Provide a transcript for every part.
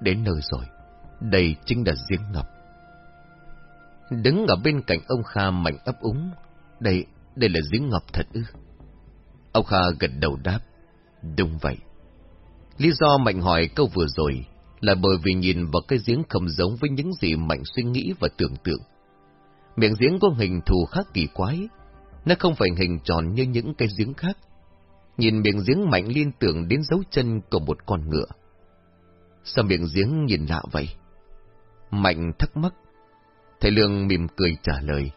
đến nơi rồi. Đây chính là giếng ngập. Đứng ở bên cạnh ông Kha mạnh ấp úng. Đây, đây là giếng ngập thật ư. Ông Kha gật đầu đáp. Đúng vậy. Lý do Mạnh hỏi câu vừa rồi là bởi vì nhìn vào cái giếng không giống với những gì Mạnh suy nghĩ và tưởng tượng. Miệng giếng có hình thù khác kỳ quái. Nó không phải hình tròn như những cái giếng khác. Nhìn miệng giếng Mạnh liên tưởng đến dấu chân của một con ngựa. Sao miệng giếng nhìn lạ vậy? Mạnh thắc mắc. Thầy Lương mỉm cười trả lời.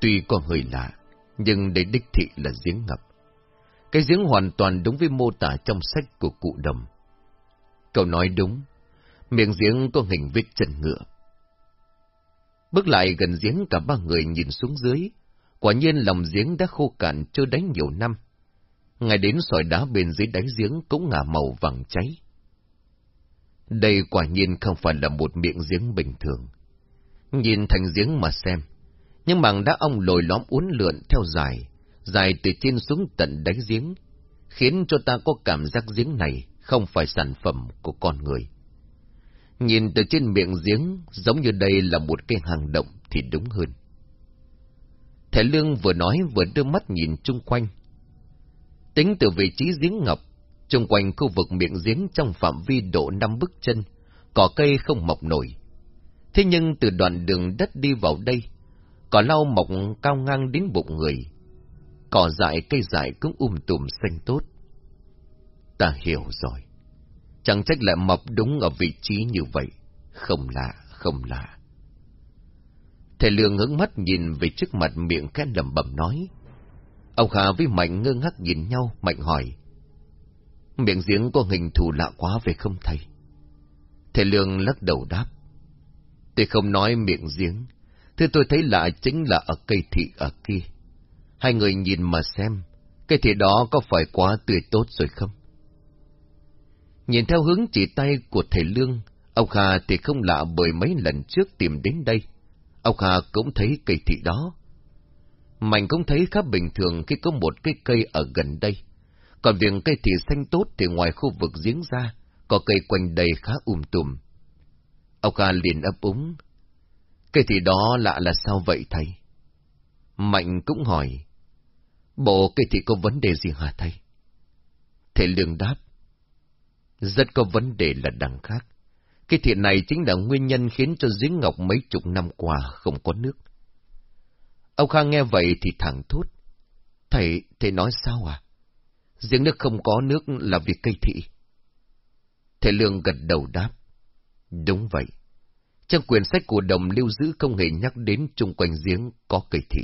Tuy có hơi lạ, nhưng đấy đích thị là giếng ngập. Cái giếng hoàn toàn đúng với mô tả trong sách của cụ đồng. Cậu nói đúng, miệng giếng có hình vết chân ngựa. Bước lại gần giếng cả ba người nhìn xuống dưới, quả nhiên lòng giếng đã khô cạn chưa đánh nhiều năm. Ngày đến sỏi đá bên dưới đáy giếng cũng ngả màu vàng cháy. Đây quả nhiên không phải là một miệng giếng bình thường. Nhìn thành giếng mà xem, nhưng mảng đá ong lồi lõm uốn lượn theo dài, dài từ trên xuống tận đáy giếng, khiến cho ta có cảm giác giếng này không phải sản phẩm của con người. Nhìn từ trên miệng giếng, giống như đây là một cái hang động thì đúng hơn. Thẻ Lương vừa nói vừa đưa mắt nhìn chung quanh. Tính từ vị trí giếng ngập, Trung quanh khu vực miệng giếng trong phạm vi độ năm bước chân, cỏ cây không mọc nổi. Thế nhưng từ đoạn đường đất đi vào đây, cỏ lau mọc cao ngang đến bụng người, cỏ dại cây dại cũng um tùm xanh tốt. Ta hiểu rồi. Chẳng trách lại mọc đúng ở vị trí như vậy. Không lạ, không lạ. Thầy Lương hướng mắt nhìn về trước mặt miệng khẽ lầm bầm nói. Ông Hà với Mạnh ngơ ngác nhìn nhau, Mạnh hỏi. Miệng giếng có hình thù lạ quá về không thầy? Thầy Lương lắc đầu đáp. Tôi không nói miệng giếng. Thứ tôi thấy lạ chính là ở cây thị ở kia. Hai người nhìn mà xem, cây thị đó có phải quá tươi tốt rồi không? Nhìn theo hướng chỉ tay của thầy Lương, ông Hà thì không lạ bởi mấy lần trước tìm đến đây. Ông Hà cũng thấy cây thị đó. Mạnh cũng thấy khá bình thường khi có một cái cây ở gần đây. Còn việc cây thì xanh tốt thì ngoài khu vực giếng ra, có cây quanh đây khá um tùm. Ông Kha liền ấp úng. Cây thì đó lạ là sao vậy thầy? Mạnh cũng hỏi. Bộ cây thì có vấn đề gì hả thầy? Thầy Lương đáp. Rất có vấn đề là đằng khác. Cái thiện này chính là nguyên nhân khiến cho giếng ngọc mấy chục năm qua không có nước. Ông Khang nghe vậy thì thẳng thốt. Thầy, thầy nói sao à? Giếng nước không có nước là vì cây thị. Thầy Lương gật đầu đáp. Đúng vậy. Trong quyển sách của đồng lưu giữ không hề nhắc đến chung quanh giếng có cây thị.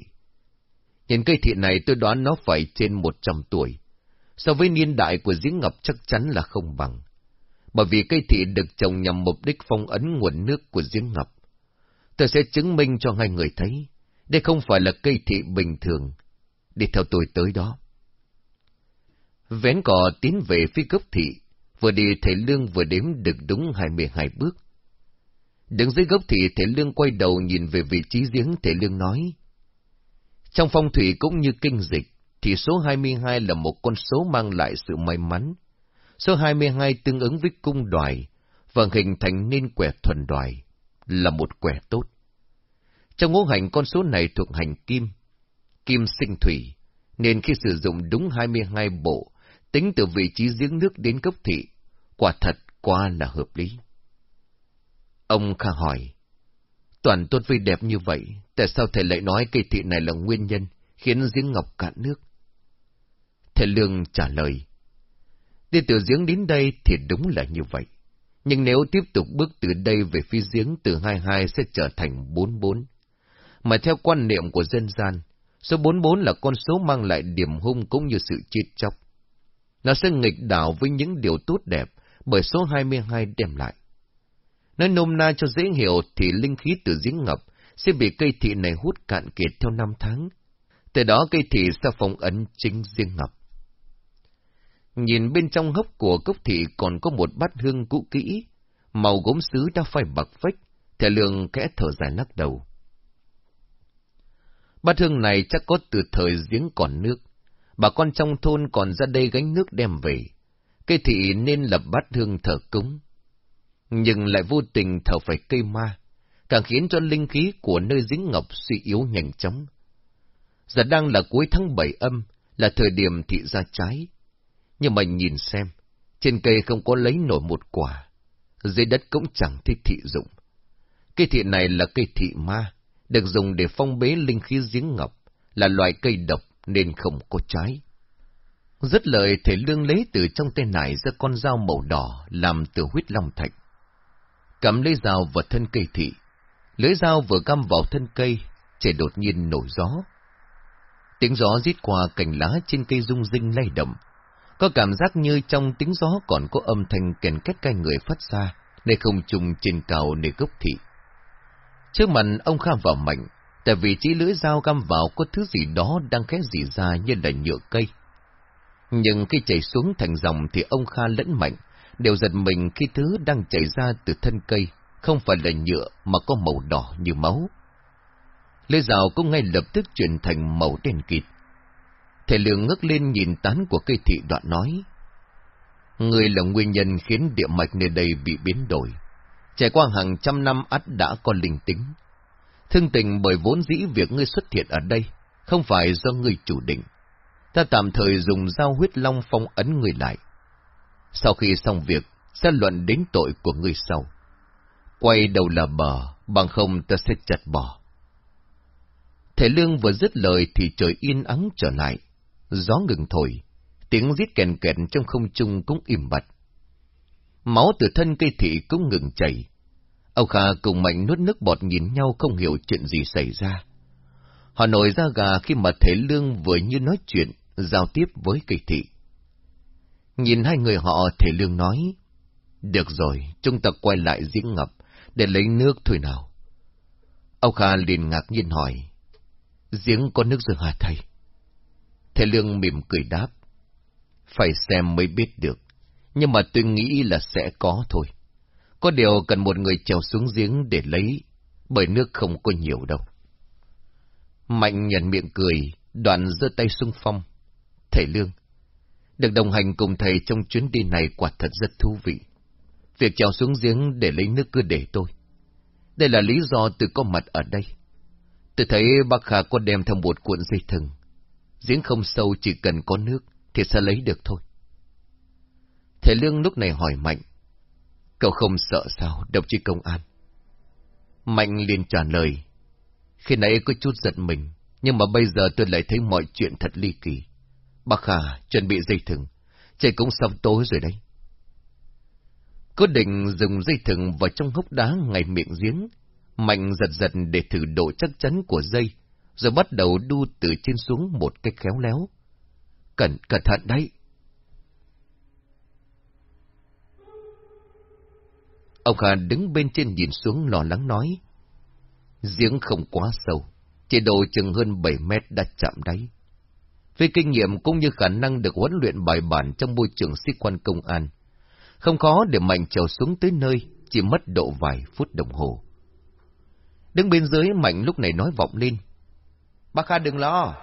Nhìn cây thị này tôi đoán nó phải trên một trăm tuổi. So với niên đại của giếng ngập chắc chắn là không bằng. Bởi vì cây thị được trồng nhằm mục đích phong ấn nguồn nước của giếng ngập. Tôi sẽ chứng minh cho hai người thấy, đây không phải là cây thị bình thường. Đi theo tôi tới đó. Vén cò tiến về phía gốc thị, vừa đi thầy Lương vừa đếm được đúng hai mươi hai bước. Đứng dưới gốc thị thầy Lương quay đầu nhìn về vị trí giếng thầy Lương nói. Trong phong thủy cũng như kinh dịch, thì số 22 là một con số mang lại sự may mắn. Số 22 tương ứng với cung đoài, và hình thành nên quẻ thuần đoài, là một quẻ tốt. Trong ngũ hành con số này thuộc hành kim, kim sinh thủy, nên khi sử dụng đúng 22 bộ, tính từ vị trí giếng nước đến cấp thị, quả thật quá là hợp lý. Ông Kha hỏi, toàn tốt vi đẹp như vậy, tại sao thầy lại nói cây thị này là nguyên nhân khiến giếng ngọc cạn nước? Thầy Lương trả lời. Đi từ giếng đến đây thì đúng là như vậy. Nhưng nếu tiếp tục bước từ đây về phía giếng từ 22 sẽ trở thành 44. Mà theo quan niệm của dân gian, số 44 là con số mang lại điểm hung cũng như sự chết chóc. Nó sẽ nghịch đảo với những điều tốt đẹp bởi số 22 đem lại. Nói nôm na cho dễ hiểu thì linh khí từ giếng ngập sẽ bị cây thị này hút cạn kiệt theo năm tháng. Từ đó cây thị sẽ phong ấn chính riêng ngập. Nhìn bên trong hốc của cốc thị còn có một bát hương cũ kỹ, màu gốm sứ đã phai bạc phách, thể lượng kẽ thở dài lắc đầu. Bát hương này chắc có từ thời giếng còn nước, bà con trong thôn còn ra đây gánh nước đem về, cây thị nên lập bát hương thờ cúng. nhưng lại vô tình thở phải cây ma, càng khiến cho linh khí của nơi dính ngọc suy yếu nhanh chóng. Giờ đang là cuối tháng bảy âm, là thời điểm thị ra trái. Nhưng mà nhìn xem, trên cây không có lấy nổi một quả, dưới đất cũng chẳng thích thị dụng. Cây thị này là cây thị ma, được dùng để phong bế linh khí giếng ngọc, là loại cây độc nên không có trái. Rất lời thể lương lấy từ trong tay nải ra con dao màu đỏ làm từ huyết long thạch. Cầm lấy dao vào thân cây thị, lưỡi dao vừa găm vào thân cây, trời đột nhiên nổi gió. Tiếng gió rít qua cành lá trên cây rung rinh lay động. Có cảm giác như trong tiếng gió còn có âm thanh kèn kết cai người phát ra, nơi không trùng trên cao nơi gốc thị. Trước mặt ông Kha vào mạnh, tại vị trí lưỡi dao găm vào có thứ gì đó đang khẽ dì ra như là nhựa cây. Nhưng khi chảy xuống thành dòng thì ông Kha lẫn mạnh, đều giật mình khi thứ đang chảy ra từ thân cây, không phải là nhựa mà có màu đỏ như máu. Lưỡi dao cũng ngay lập tức chuyển thành màu đen kịt. Thầy Lương ngước lên nhìn tán của cây thị đoạn nói. Người là nguyên nhân khiến địa mạch nơi đây bị biến đổi. Trải qua hàng trăm năm ắt đã có linh tính. Thương tình bởi vốn dĩ việc ngươi xuất hiện ở đây, không phải do ngươi chủ định. Ta tạm thời dùng dao huyết long phong ấn người lại. Sau khi xong việc, sẽ luận đến tội của ngươi sau. Quay đầu là bờ, bằng không ta sẽ chặt bỏ. Thể lương vừa dứt lời thì trời yên ắng trở lại. Gió ngừng thổi, tiếng rít kèn kẹt trong không trung cũng im bặt. Máu từ thân cây thị cũng ngừng chảy. Ông Kha cùng Mạnh nuốt nước bọt nhìn nhau không hiểu chuyện gì xảy ra. Họ nổi ra gà khi mà Thế Lương vừa như nói chuyện, giao tiếp với kỳ thị. Nhìn hai người họ, Thế Lương nói, Được rồi, chúng ta quay lại giếng ngập, để lấy nước thôi nào. Ông Kha liền ngạc nhiên hỏi, Giếng có nước rồi hả thầy? Thế Lương mỉm cười đáp, Phải xem mới biết được, nhưng mà tôi nghĩ là sẽ có thôi. Có điều cần một người trèo xuống giếng để lấy, bởi nước không có nhiều đâu. Mạnh nhận miệng cười, đoạn giơ tay xung phong. Thầy Lương, được đồng hành cùng thầy trong chuyến đi này quả thật rất thú vị. Việc trèo xuống giếng để lấy nước cứ để tôi. Đây là lý do tôi có mặt ở đây. Tôi thấy bác Khả có đem theo một cuộn dây thừng. Giếng không sâu chỉ cần có nước thì sẽ lấy được thôi. Thầy Lương lúc này hỏi Mạnh. Cậu không sợ sao, đồng chí công an? Mạnh liền trả lời. Khi nãy có chút giận mình, nhưng mà bây giờ tôi lại thấy mọi chuyện thật ly kỳ. Bác hà chuẩn bị dây thừng, trời cũng sắp tối rồi đấy. Có định dùng dây thừng vào trong hốc đá ngay miệng giếng, Mạnh giật giật để thử độ chắc chắn của dây, rồi bắt đầu đu từ trên xuống một cách khéo léo. Cẩn, cẩn thận đấy! Ông Kha đứng bên trên nhìn xuống lo lắng nói. Giếng không quá sâu, chỉ độ chừng hơn 7 mét đã chạm đáy. Với kinh nghiệm cũng như khả năng được huấn luyện bài bản trong môi trường sĩ quan công an, không khó để Mạnh trèo xuống tới nơi, chỉ mất độ vài phút đồng hồ. Đứng bên dưới Mạnh lúc này nói vọng lên. Bác Kha đừng lo,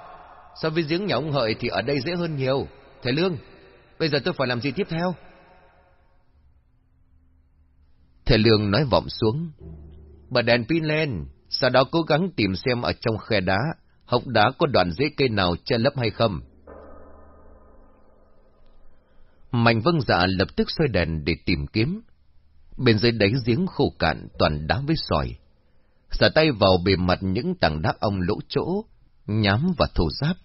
so với giếng nhà ông Hợi thì ở đây dễ hơn nhiều. Thầy Lương, bây giờ tôi phải làm gì tiếp theo? Thầy Lương nói vọng xuống. Bật đèn pin lên, sau đó cố gắng tìm xem ở trong khe đá, hốc đá có đoạn rễ cây nào che lấp hay không. Mạnh vâng dạ lập tức xoay đèn để tìm kiếm. Bên dưới đáy giếng khô cạn toàn đá với sỏi. Xả tay vào bề mặt những tảng đá ong lỗ chỗ, nhám và thổ giáp.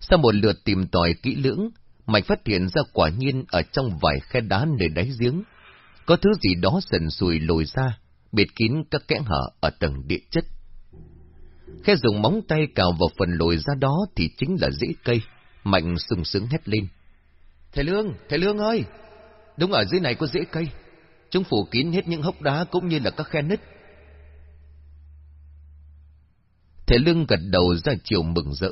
Sau một lượt tìm tòi kỹ lưỡng, Mạnh phát hiện ra quả nhiên ở trong vài khe đá nơi đáy giếng. Có thứ gì đó sần sùi lồi ra, bịt kín các kẽ hở ở tầng địa chất. Khe dùng móng tay cào vào phần lồi ra đó thì chính là rễ cây. Mạnh sừng sững hét lên. Thầy Lương, thầy Lương ơi! Đúng ở dưới này có rễ cây. Chúng phủ kín hết những hốc đá cũng như là các khe nứt. Thầy Lương gật đầu ra chiều mừng rỡ.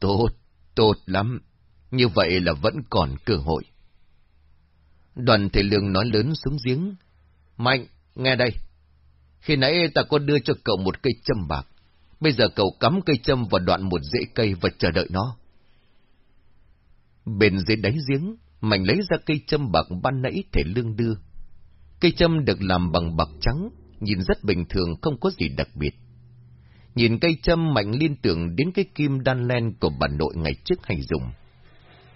Tốt, tốt lắm. Như vậy là vẫn còn cơ hội. Đoàn thể Lương nói lớn xuống giếng. Mạnh, nghe đây. Khi nãy ta có đưa cho cậu một cây châm bạc. Bây giờ cậu cắm cây châm vào đoạn một rễ cây và chờ đợi nó. Bên dưới đáy giếng, Mạnh lấy ra cây châm bạc ban nãy thể lương đưa. Cây châm được làm bằng bạc trắng, nhìn rất bình thường không có gì đặc biệt. Nhìn cây châm mạnh liên tưởng đến cái kim đan len của bà nội ngày trước hay dùng.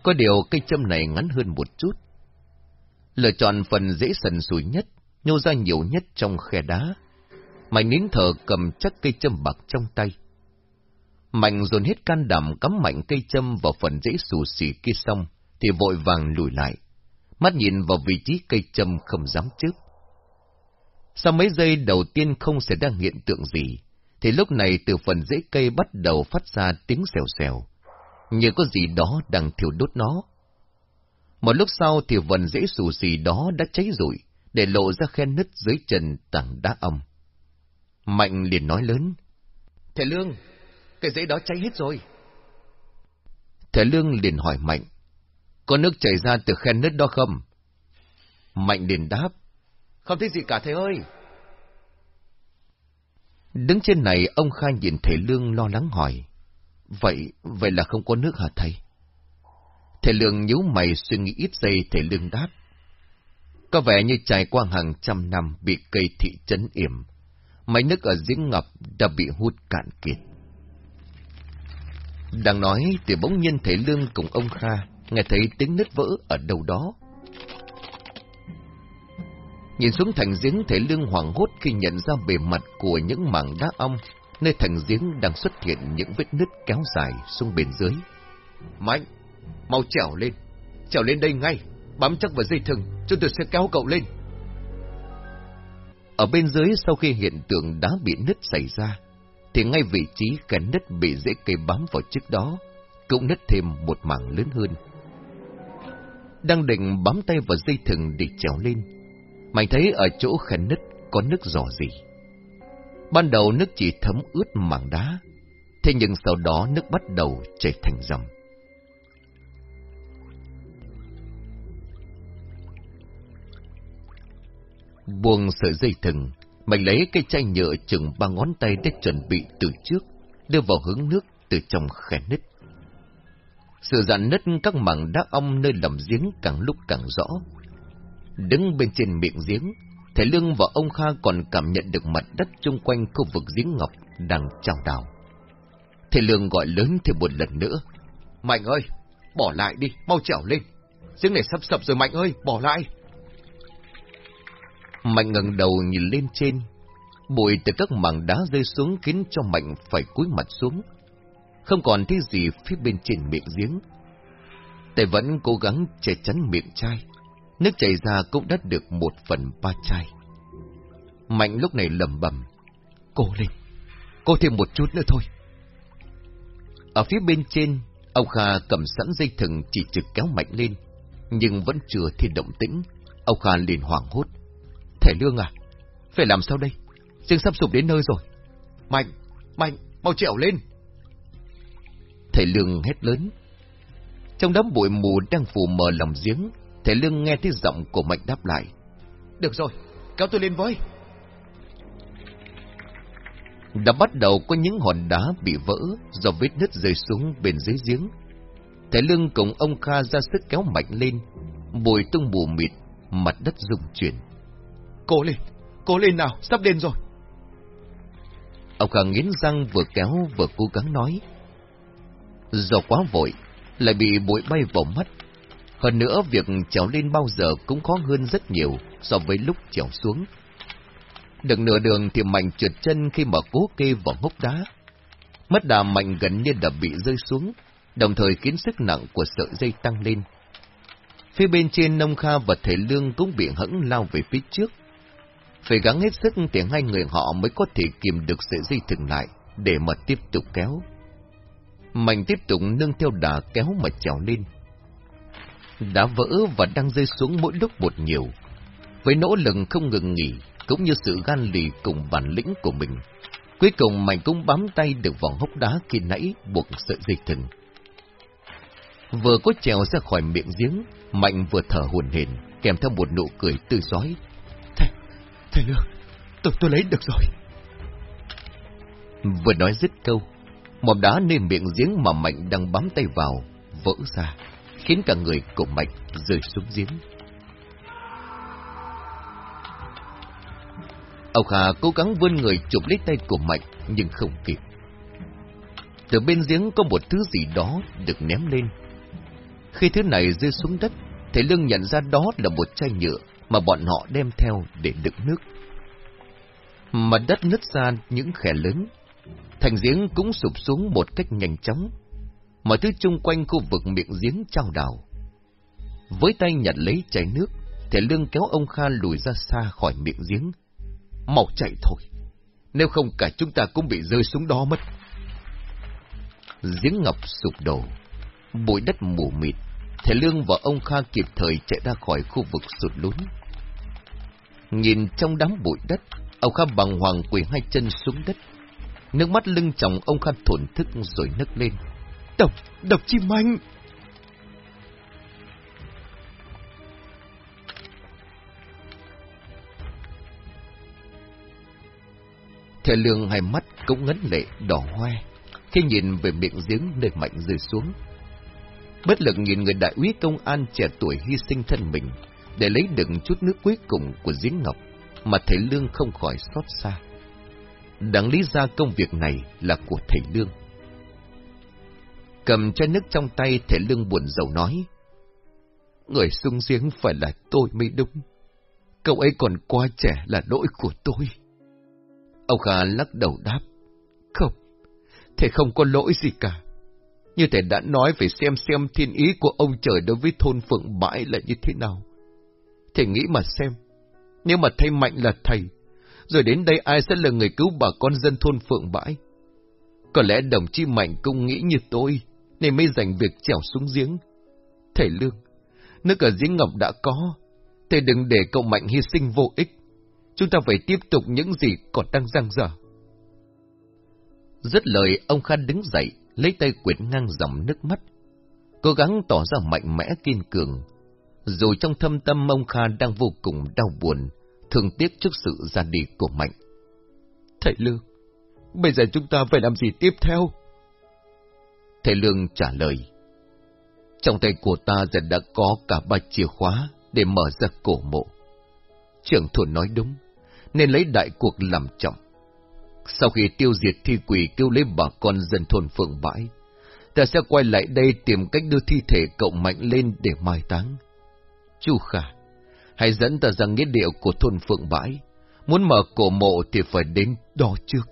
Có điều cây châm này ngắn hơn một chút. Lựa chọn phần dễ sần sùi nhất, nhô ra nhiều nhất trong khe đá. Mạnh nín thở cầm chắc cây châm bạc trong tay. Mạnh dồn hết can đảm cắm mạnh cây châm vào phần dễ xù xì kia xong, thì vội vàng lùi lại. Mắt nhìn vào vị trí cây châm không dám chớp. Sau mấy giây đầu tiên không xảy ra hiện tượng gì, thì lúc này từ phần rễ cây bắt đầu phát ra tiếng xèo xèo, như có gì đó đang thiêu đốt nó. Một lúc sau thì phần rễ xù xì đó đã cháy rụi, để lộ ra khe nứt dưới chân tảng đá âm. Mạnh liền nói lớn. Thầy Lương, cái rễ đó cháy hết rồi. Thầy Lương liền hỏi Mạnh. Có nước chảy ra từ khe nứt đó không? Mạnh liền đáp. Không thấy gì cả thầy ơi. Đứng trên này, ông Khai nhìn thầy Lương lo lắng hỏi. Vậy, vậy là không có nước hả thầy? Thầy Lương nhíu mày suy nghĩ ít giây thầy Lương đáp. Có vẻ như trải qua hàng trăm năm bị cây thị trấn yểm. Máy nước ở giếng ngập đã bị hút cạn kiệt. Đang nói thì bỗng nhiên thầy Lương cùng ông Kha nghe thấy tiếng nứt vỡ ở đâu đó. Nhìn xuống thành giếng thầy Lương hoảng hốt khi nhận ra bề mặt của những mảng đá ong, nơi thành giếng đang xuất hiện những vết nứt kéo dài xuống bên dưới. Mạnh, mau trèo lên, trèo lên đây ngay, bám chắc vào dây thừng, cho tôi sẽ kéo cậu lên. Ở bên dưới sau khi hiện tượng đá bị nứt xảy ra, thì ngay vị trí cái nứt bị dễ cây bám vào trước đó, cũng nứt thêm một mảng lớn hơn. Đang định bám tay vào dây thừng để trèo lên, mày thấy ở chỗ khe nứt có nước rò gì. Ban đầu nước chỉ thấm ướt mảng đá, thế nhưng sau đó nước bắt đầu chảy thành dòng. Buông sợi dây thừng, Mạnh lấy cái chai nhựa chừng ba ngón tay để chuẩn bị từ trước, đưa vào hướng nước từ trong khe nứt. Sự dạn nứt các mảng đá ong nơi lầm giếng càng lúc càng rõ, Đứng bên trên miệng giếng, Thầy Lương và ông Kha còn cảm nhận được mặt đất chung quanh khu vực giếng ngọc đang trao đảo. Thầy Lương gọi lớn thêm một lần nữa. Mạnh ơi, bỏ lại đi, mau trèo lên. Giếng này sắp sập rồi Mạnh ơi, bỏ lại. Mạnh ngẩng đầu nhìn lên trên. Bụi từ các mảng đá rơi xuống khiến cho Mạnh phải cúi mặt xuống. Không còn thấy gì phía bên trên miệng giếng. tề vẫn cố gắng che chắn miệng chai. Nước chảy ra cũng đã được một phần ba chai. Mạnh lúc này lầm bầm. Cô lên, cô thêm một chút nữa thôi. Ở phía bên trên, ông Kha cầm sẵn dây thừng chỉ trực kéo mạnh lên, nhưng vẫn chưa thì động tĩnh. Ông Kha liền hoảng hốt thể lương à, phải làm sao đây? Dương sắp sụp đến nơi rồi. Mạnh, mạnh, mau trèo lên. thể lương hét lớn. Trong đám bụi mù đang phủ mờ lòng giếng, thể Lương nghe thấy giọng của Mạnh đáp lại. Được rồi, kéo tôi lên với. Đã bắt đầu có những hòn đá bị vỡ do vết nứt rơi xuống bên dưới giếng. thể Lương cùng ông Kha ra sức kéo Mạnh lên, bồi tung bù mịt, mặt đất rung chuyển. Cố lên, cố lên nào, sắp đến rồi. Ông Khang nghiến răng vừa kéo vừa cố gắng nói. Do quá vội, lại bị bụi bay vào mắt, hơn nữa, việc trèo lên bao giờ cũng khó hơn rất nhiều so với lúc trèo xuống. Được nửa đường thì Mạnh trượt chân khi mà cố kê vào hốc đá. Mất đà Mạnh gần như đã bị rơi xuống, đồng thời khiến sức nặng của sợi dây tăng lên. Phía bên trên Nông Kha và Thầy Lương cũng bị hẫng lao về phía trước. Phải gắng hết sức thì hai người họ mới có thể kìm được sợi dây thừng lại để mà tiếp tục kéo. Mạnh tiếp tục nâng theo đà kéo mà trèo lên đá vỡ và đang rơi xuống mỗi lúc một nhiều. Với nỗ lực không ngừng nghỉ, cũng như sự gan lì cùng bản lĩnh của mình, cuối cùng Mạnh cũng bám tay được vòng hốc đá khi nãy buộc sợi dây thừng. Vừa có trèo ra khỏi miệng giếng, Mạnh vừa thở hồn hển, kèm theo một nụ cười tươi giói. Thầy, Lương, tôi, tôi lấy được rồi. Vừa nói dứt câu, mỏm đá nơi miệng giếng mà Mạnh đang bám tay vào, vỡ ra khiến cả người của Mạnh rơi xuống giếng. Ông hà cố gắng vươn người chụp lấy tay của Mạnh, nhưng không kịp. Từ bên giếng có một thứ gì đó được ném lên. Khi thứ này rơi xuống đất, Thầy Lương nhận ra đó là một chai nhựa mà bọn họ đem theo để đựng nước. Mặt đất nứt ra những khe lớn, thành giếng cũng sụp xuống một cách nhanh chóng. Mọi thứ chung quanh khu vực miệng giếng trao đảo. Với tay nhặt lấy chai nước, thể Lương kéo ông Kha lùi ra xa khỏi miệng giếng. Mau chạy thôi, nếu không cả chúng ta cũng bị rơi xuống đó mất. Giếng ngọc sụp đổ, bụi đất mù mịt, Thể Lương và ông Kha kịp thời chạy ra khỏi khu vực sụt lún. Nhìn trong đám bụi đất, ông Kha bằng hoàng quỳ hai chân xuống đất. Nước mắt lưng chồng ông Kha thổn thức rồi nấc lên. Độc, độc chim anh! Thầy Lương hai mắt cũng ngấn lệ đỏ hoe khi nhìn về miệng giếng nơi mạnh rơi xuống. Bất lực nhìn người đại úy công an trẻ tuổi hy sinh thân mình để lấy được chút nước cuối cùng của giếng ngọc mà thầy Lương không khỏi xót xa. Đáng lý ra công việc này là của thầy Lương. Cầm chai nước trong tay thầy Lương buồn rầu nói. Người sung giếng phải là tôi mới đúng. Cậu ấy còn quá trẻ là lỗi của tôi. Ông Kha lắc đầu đáp. Không, thầy không có lỗi gì cả. Như thầy đã nói phải xem xem thiên ý của ông trời đối với thôn Phượng Bãi là như thế nào. Thầy nghĩ mà xem, nếu mà thầy Mạnh là thầy, rồi đến đây ai sẽ là người cứu bà con dân thôn Phượng Bãi? Có lẽ đồng chí Mạnh cũng nghĩ như tôi, nên mới dành việc trèo xuống giếng. Thầy Lương, nước ở giếng ngọc đã có, thầy đừng để cậu Mạnh hy sinh vô ích. Chúng ta phải tiếp tục những gì còn đang giang dở. Dứt lời, ông Khan đứng dậy, lấy tay quyệt ngang dòng nước mắt, cố gắng tỏ ra mạnh mẽ kiên cường. Dù trong thâm tâm ông Kha đang vô cùng đau buồn, thương tiếc trước sự ra đi của Mạnh. Thầy Lương, bây giờ chúng ta phải làm gì tiếp theo? Thầy Lương trả lời. Trong tay của ta giờ đã có cả ba chìa khóa để mở ra cổ mộ. Trưởng thôn nói đúng, nên lấy đại cuộc làm trọng. Sau khi tiêu diệt thi quỷ kêu lấy bà con dân thôn phượng bãi, ta sẽ quay lại đây tìm cách đưa thi thể cậu mạnh lên để mai táng. Chu Khả, hãy dẫn ta ra nghĩa địa của thôn phượng bãi. Muốn mở cổ mộ thì phải đến đó trước.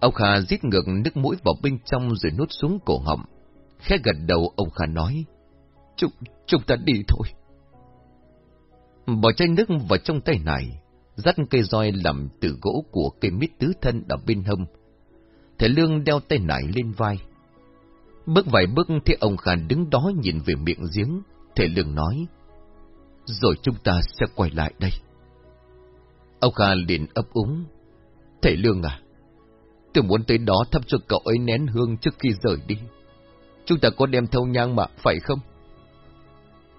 Ông Khả giết ngược nước mũi vào bên trong rồi nuốt xuống cổ họng. Khẽ gật đầu ông Khả nói, Chúng, chúng ta đi thôi. Bỏ chai nước vào trong tay này, dắt cây roi làm từ gỗ của cây mít tứ thân ở bên hông. Thầy Lương đeo tay nải lên vai. Bước vài bước thì ông khả đứng đó nhìn về miệng giếng, Thể Lương nói, rồi chúng ta sẽ quay lại đây. Ông Kha liền ấp úng, thầy Lương à, tôi muốn tới đó thắp cho cậu ấy nén hương trước khi rời đi. Chúng ta có đem theo nhang mà, phải không?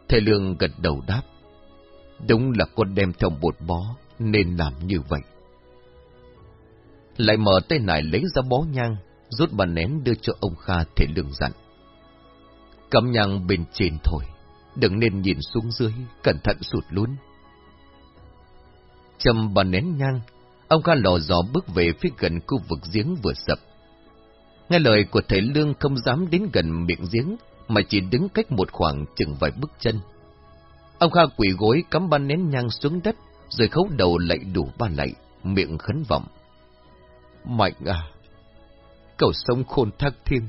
Thầy Lương gật đầu đáp, đúng là con đem theo một bó, nên làm như vậy. Lại mở tay này lấy ra bó nhang, rút bàn nén đưa cho ông Kha thể lương dặn. Cắm nhang bên trên thôi, đừng nên nhìn xuống dưới, cẩn thận sụt lún. Chầm bàn nén nhang, ông Kha lò dò bước về phía gần khu vực giếng vừa sập. Nghe lời của thầy Lương không dám đến gần miệng giếng, mà chỉ đứng cách một khoảng chừng vài bước chân. Ông Kha quỷ gối cắm ban nén nhang xuống đất, rồi khấu đầu lạy đủ ba lạy, miệng khấn vọng. Mạnh à, cầu sống khôn thác thiên,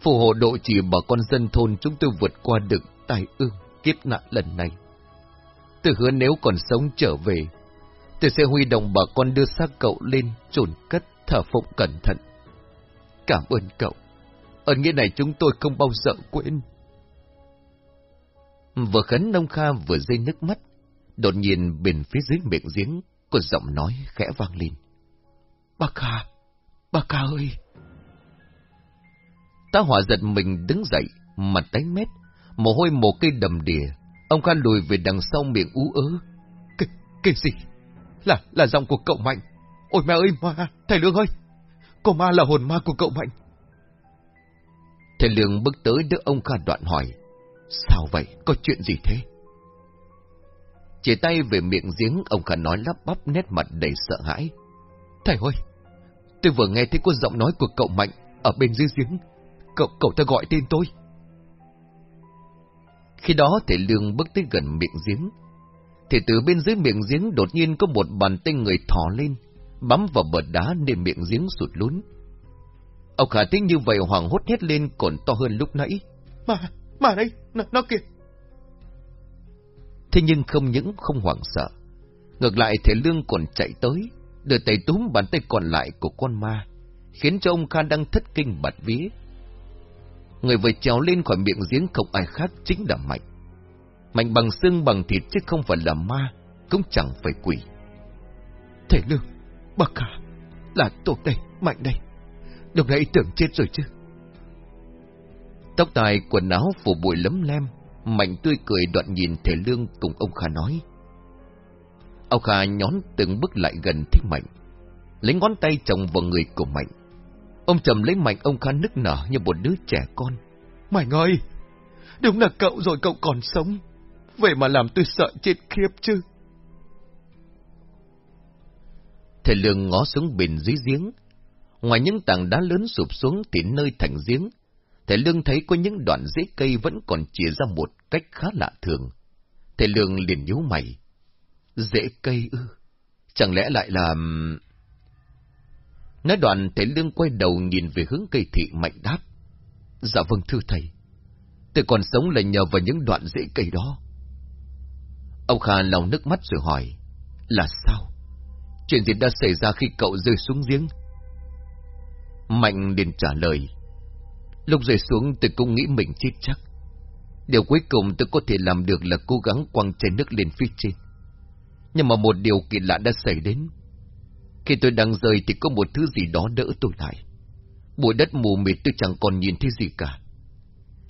phù hộ độ chỉ bà con dân thôn chúng tôi vượt qua được tai ương kiếp nạn lần này. Tôi hứa nếu còn sống trở về, tôi sẽ huy động bà con đưa xác cậu lên, chôn cất, thở phụng cẩn thận. Cảm ơn cậu, ơn nghĩa này chúng tôi không bao giờ quên. Vừa khấn nông kha vừa dây nước mắt, Đột nhiên bên phía dưới miệng giếng, có giọng nói khẽ vang lên. Bà kha, bà kha ơi! Ta hỏa giật mình đứng dậy, mặt tái mét, mồ hôi mồ cây đầm đìa. Ông Kha lùi về đằng sau miệng ú ớ. Cái, cái gì? Là, là giọng của cậu Mạnh. Ôi mẹ ơi ma, thầy Lương ơi! Cô ma là hồn ma của cậu Mạnh. Thầy Lương bước tới đỡ ông Kha đoạn hỏi. Sao vậy? Có chuyện gì thế? Chỉ tay về miệng giếng, ông khan nói lắp bắp nét mặt đầy sợ hãi. Thầy ơi, tôi vừa nghe thấy có giọng nói của cậu Mạnh ở bên dưới giếng. Cậu, cậu ta gọi tên tôi. Khi đó thầy Lương bước tới gần miệng giếng. Thì từ bên dưới miệng giếng đột nhiên có một bàn tay người thỏ lên, bám vào bờ đá nên miệng giếng sụt lún. Ông Khả thấy như vậy hoàng hốt hét lên còn to hơn lúc nãy. Mà, mà đây, nó, nó kìa. Thế nhưng không những không hoảng sợ. Ngược lại thể lương còn chạy tới, đưa tay túm bàn tay còn lại của con ma, khiến cho ông Kha đang thất kinh bật vía. Người vừa trèo lên khỏi miệng giếng không ai khác chính là Mạnh. Mạnh bằng xương bằng thịt chứ không phải là ma, cũng chẳng phải quỷ. Thể lương, bà cả, là tôi đây, Mạnh đây. Đồng nãy tưởng chết rồi chứ. Tóc tài quần áo phủ bụi lấm lem, Mạnh tươi cười đoạn nhìn thể lương cùng ông Kha nói. Ông Kha nhón từng bước lại gần thích Mạnh, lấy ngón tay chồng vào người của Mạnh. Ông trầm lấy Mạnh ông Kha nức nở như một đứa trẻ con. Mạnh ơi, đúng là cậu rồi cậu còn sống. Vậy mà làm tôi sợ chết khiếp chứ. Thầy Lương ngó xuống bên dưới giếng. Ngoài những tảng đá lớn sụp xuống thì nơi thành giếng, thầy Lương thấy có những đoạn rễ cây vẫn còn chìa ra một cách khá lạ thường. Thầy Lương liền nhíu mày. Rễ cây ư? Chẳng lẽ lại là... Nói đoạn thầy Lương quay đầu nhìn về hướng cây thị mạnh đáp. Dạ vâng thưa thầy. Tôi còn sống là nhờ vào những đoạn rễ cây đó. Ông Kha lòng nước mắt rồi hỏi. Là sao? Chuyện gì đã xảy ra khi cậu rơi xuống giếng? Mạnh liền trả lời. Lúc rơi xuống tôi cũng nghĩ mình chết chắc. Điều cuối cùng tôi có thể làm được là cố gắng quăng chai nước lên phía trên. Nhưng mà một điều kỳ lạ đã xảy đến. Khi tôi đang rơi thì có một thứ gì đó đỡ tôi lại. Bụi đất mù mịt tôi chẳng còn nhìn thấy gì cả.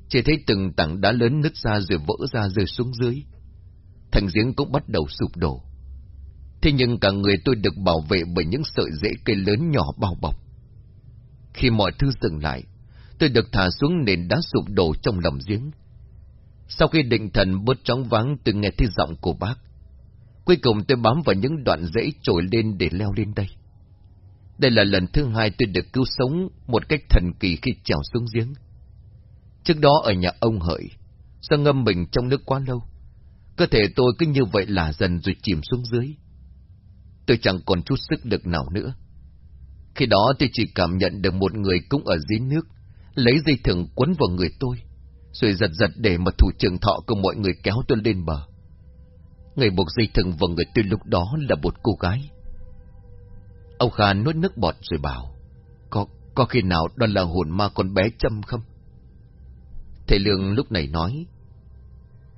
Chỉ thấy từng tảng đá lớn nứt ra rồi vỡ ra rơi xuống dưới. Thành giếng cũng bắt đầu sụp đổ. Thế nhưng cả người tôi được bảo vệ bởi những sợi rễ cây lớn nhỏ bao bọc. Khi mọi thứ dừng lại, tôi được thả xuống nền đá sụp đổ trong lòng giếng. Sau khi định thần bớt chóng váng tôi nghe thấy giọng của bác. Cuối cùng tôi bám vào những đoạn rễ trồi lên để leo lên đây. Đây là lần thứ hai tôi được cứu sống một cách thần kỳ khi trèo xuống giếng. Trước đó ở nhà ông Hợi, do ngâm mình trong nước quá lâu, cơ thể tôi cứ như vậy là dần rồi chìm xuống dưới. Tôi chẳng còn chút sức lực nào nữa. Khi đó tôi chỉ cảm nhận được một người cũng ở dưới nước, lấy dây thừng quấn vào người tôi, rồi giật giật để mà thủ trưởng thọ cùng mọi người kéo tôi lên bờ. Người buộc dây thừng vào người tôi lúc đó là một cô gái. Ông Kha nuốt nước bọt rồi bảo, có, có khi nào đó là hồn ma con bé châm không? Thầy Lương lúc này nói,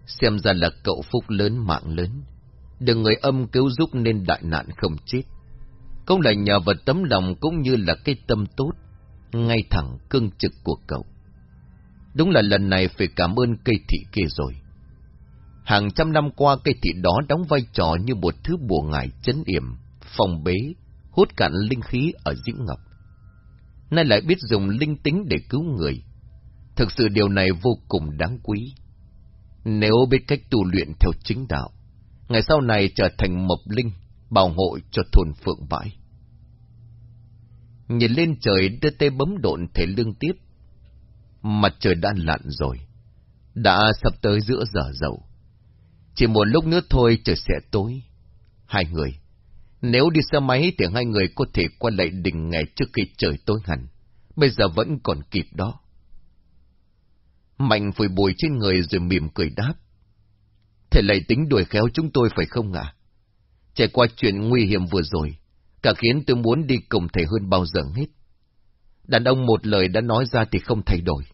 xem ra là cậu phúc lớn mạng lớn, được người âm cứu giúp nên đại nạn không chết. Cũng là nhờ vật tấm lòng cũng như là cái tâm tốt, ngay thẳng cương trực của cậu. Đúng là lần này phải cảm ơn cây thị kia rồi. Hàng trăm năm qua cây thị đó đóng vai trò như một thứ bùa ngải chấn yểm, phòng bế, hút cạn linh khí ở diễn ngọc. Nay lại biết dùng linh tính để cứu người. Thực sự điều này vô cùng đáng quý. Nếu biết cách tu luyện theo chính đạo, ngày sau này trở thành mộc linh, bảo hộ cho thôn phượng bãi. Nhìn lên trời đưa tay bấm độn thể lương tiếp. Mặt trời đã lặn rồi, đã sắp tới giữa giờ dậu. Chỉ một lúc nữa thôi trời sẽ tối. Hai người, nếu đi xe máy thì hai người có thể qua lại đỉnh ngày trước khi trời tối hẳn. Bây giờ vẫn còn kịp đó. Mạnh phủi bùi trên người rồi mỉm cười đáp. Thầy lại tính đuổi khéo chúng tôi phải không ạ? Trải qua chuyện nguy hiểm vừa rồi, cả khiến tôi muốn đi cùng thầy hơn bao giờ hết. Đàn ông một lời đã nói ra thì không thay đổi.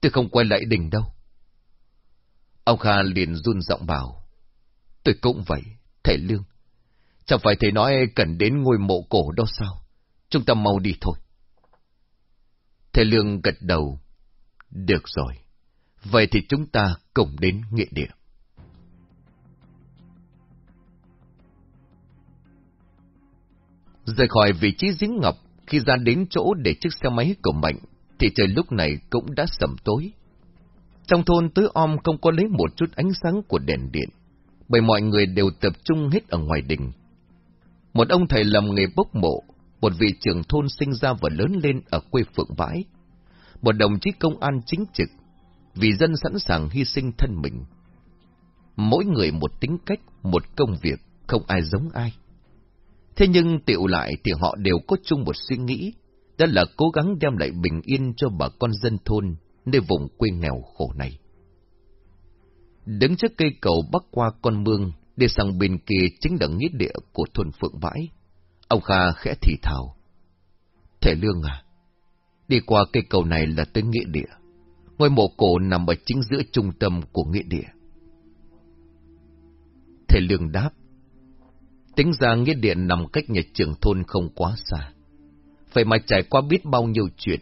Tôi không quay lại đỉnh đâu. Ông Kha liền run giọng bảo. Tôi cũng vậy, thầy Lương. Chẳng phải thầy nói cần đến ngôi mộ cổ đó sao? Chúng ta mau đi thôi. Thầy Lương gật đầu. Được rồi. Vậy thì chúng ta cùng đến nghĩa địa. Rời khỏi vị trí giếng ngọc, khi ra đến chỗ để chiếc xe máy của Mạnh, thì trời lúc này cũng đã sầm tối. Trong thôn tối om không có lấy một chút ánh sáng của đèn điện, bởi mọi người đều tập trung hết ở ngoài đình. Một ông thầy làm nghề bốc mộ, một vị trưởng thôn sinh ra và lớn lên ở quê Phượng Bãi, một đồng chí công an chính trực, vì dân sẵn sàng hy sinh thân mình. Mỗi người một tính cách, một công việc, không ai giống ai. Thế nhưng tiệu lại thì họ đều có chung một suy nghĩ, đó là cố gắng đem lại bình yên cho bà con dân thôn nơi vùng quê nghèo khổ này. Đứng trước cây cầu bắc qua con mương, đi sang bên kia chính là nghĩa địa của thôn Phượng Bãi. Ông Kha khẽ thì thào. Thể lương à, đi qua cây cầu này là tới nghĩa địa. Ngôi mộ cổ nằm ở chính giữa trung tâm của nghĩa địa. Thể lương đáp. Tính ra nghĩa địa nằm cách nhà trường thôn không quá xa. Phải mà trải qua biết bao nhiêu chuyện.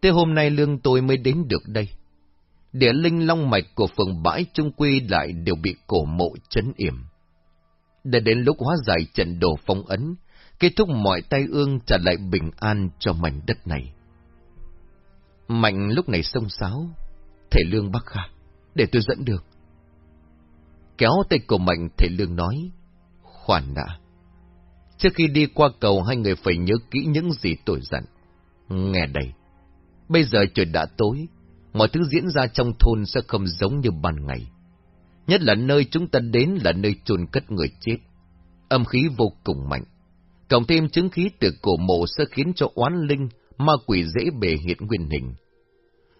Tới hôm nay lương tôi mới đến được đây. Địa linh long mạch của phường bãi trung quy lại đều bị cổ mộ chấn yểm. Để đến lúc hóa giải trận đồ phong ấn, kết thúc mọi tay ương trả lại bình an cho mảnh đất này. Mạnh lúc này sông sáo, thể lương bắc khả, để tôi dẫn được. Kéo tay của Mạnh thể lương nói, khoản đã. Trước khi đi qua cầu hai người phải nhớ kỹ những gì tôi dặn. Nghe đây, bây giờ trời đã tối, mọi thứ diễn ra trong thôn sẽ không giống như ban ngày. Nhất là nơi chúng ta đến là nơi chôn cất người chết. Âm khí vô cùng mạnh. Cộng thêm chứng khí từ cổ mộ sẽ khiến cho oán linh, ma quỷ dễ bề hiện nguyên hình.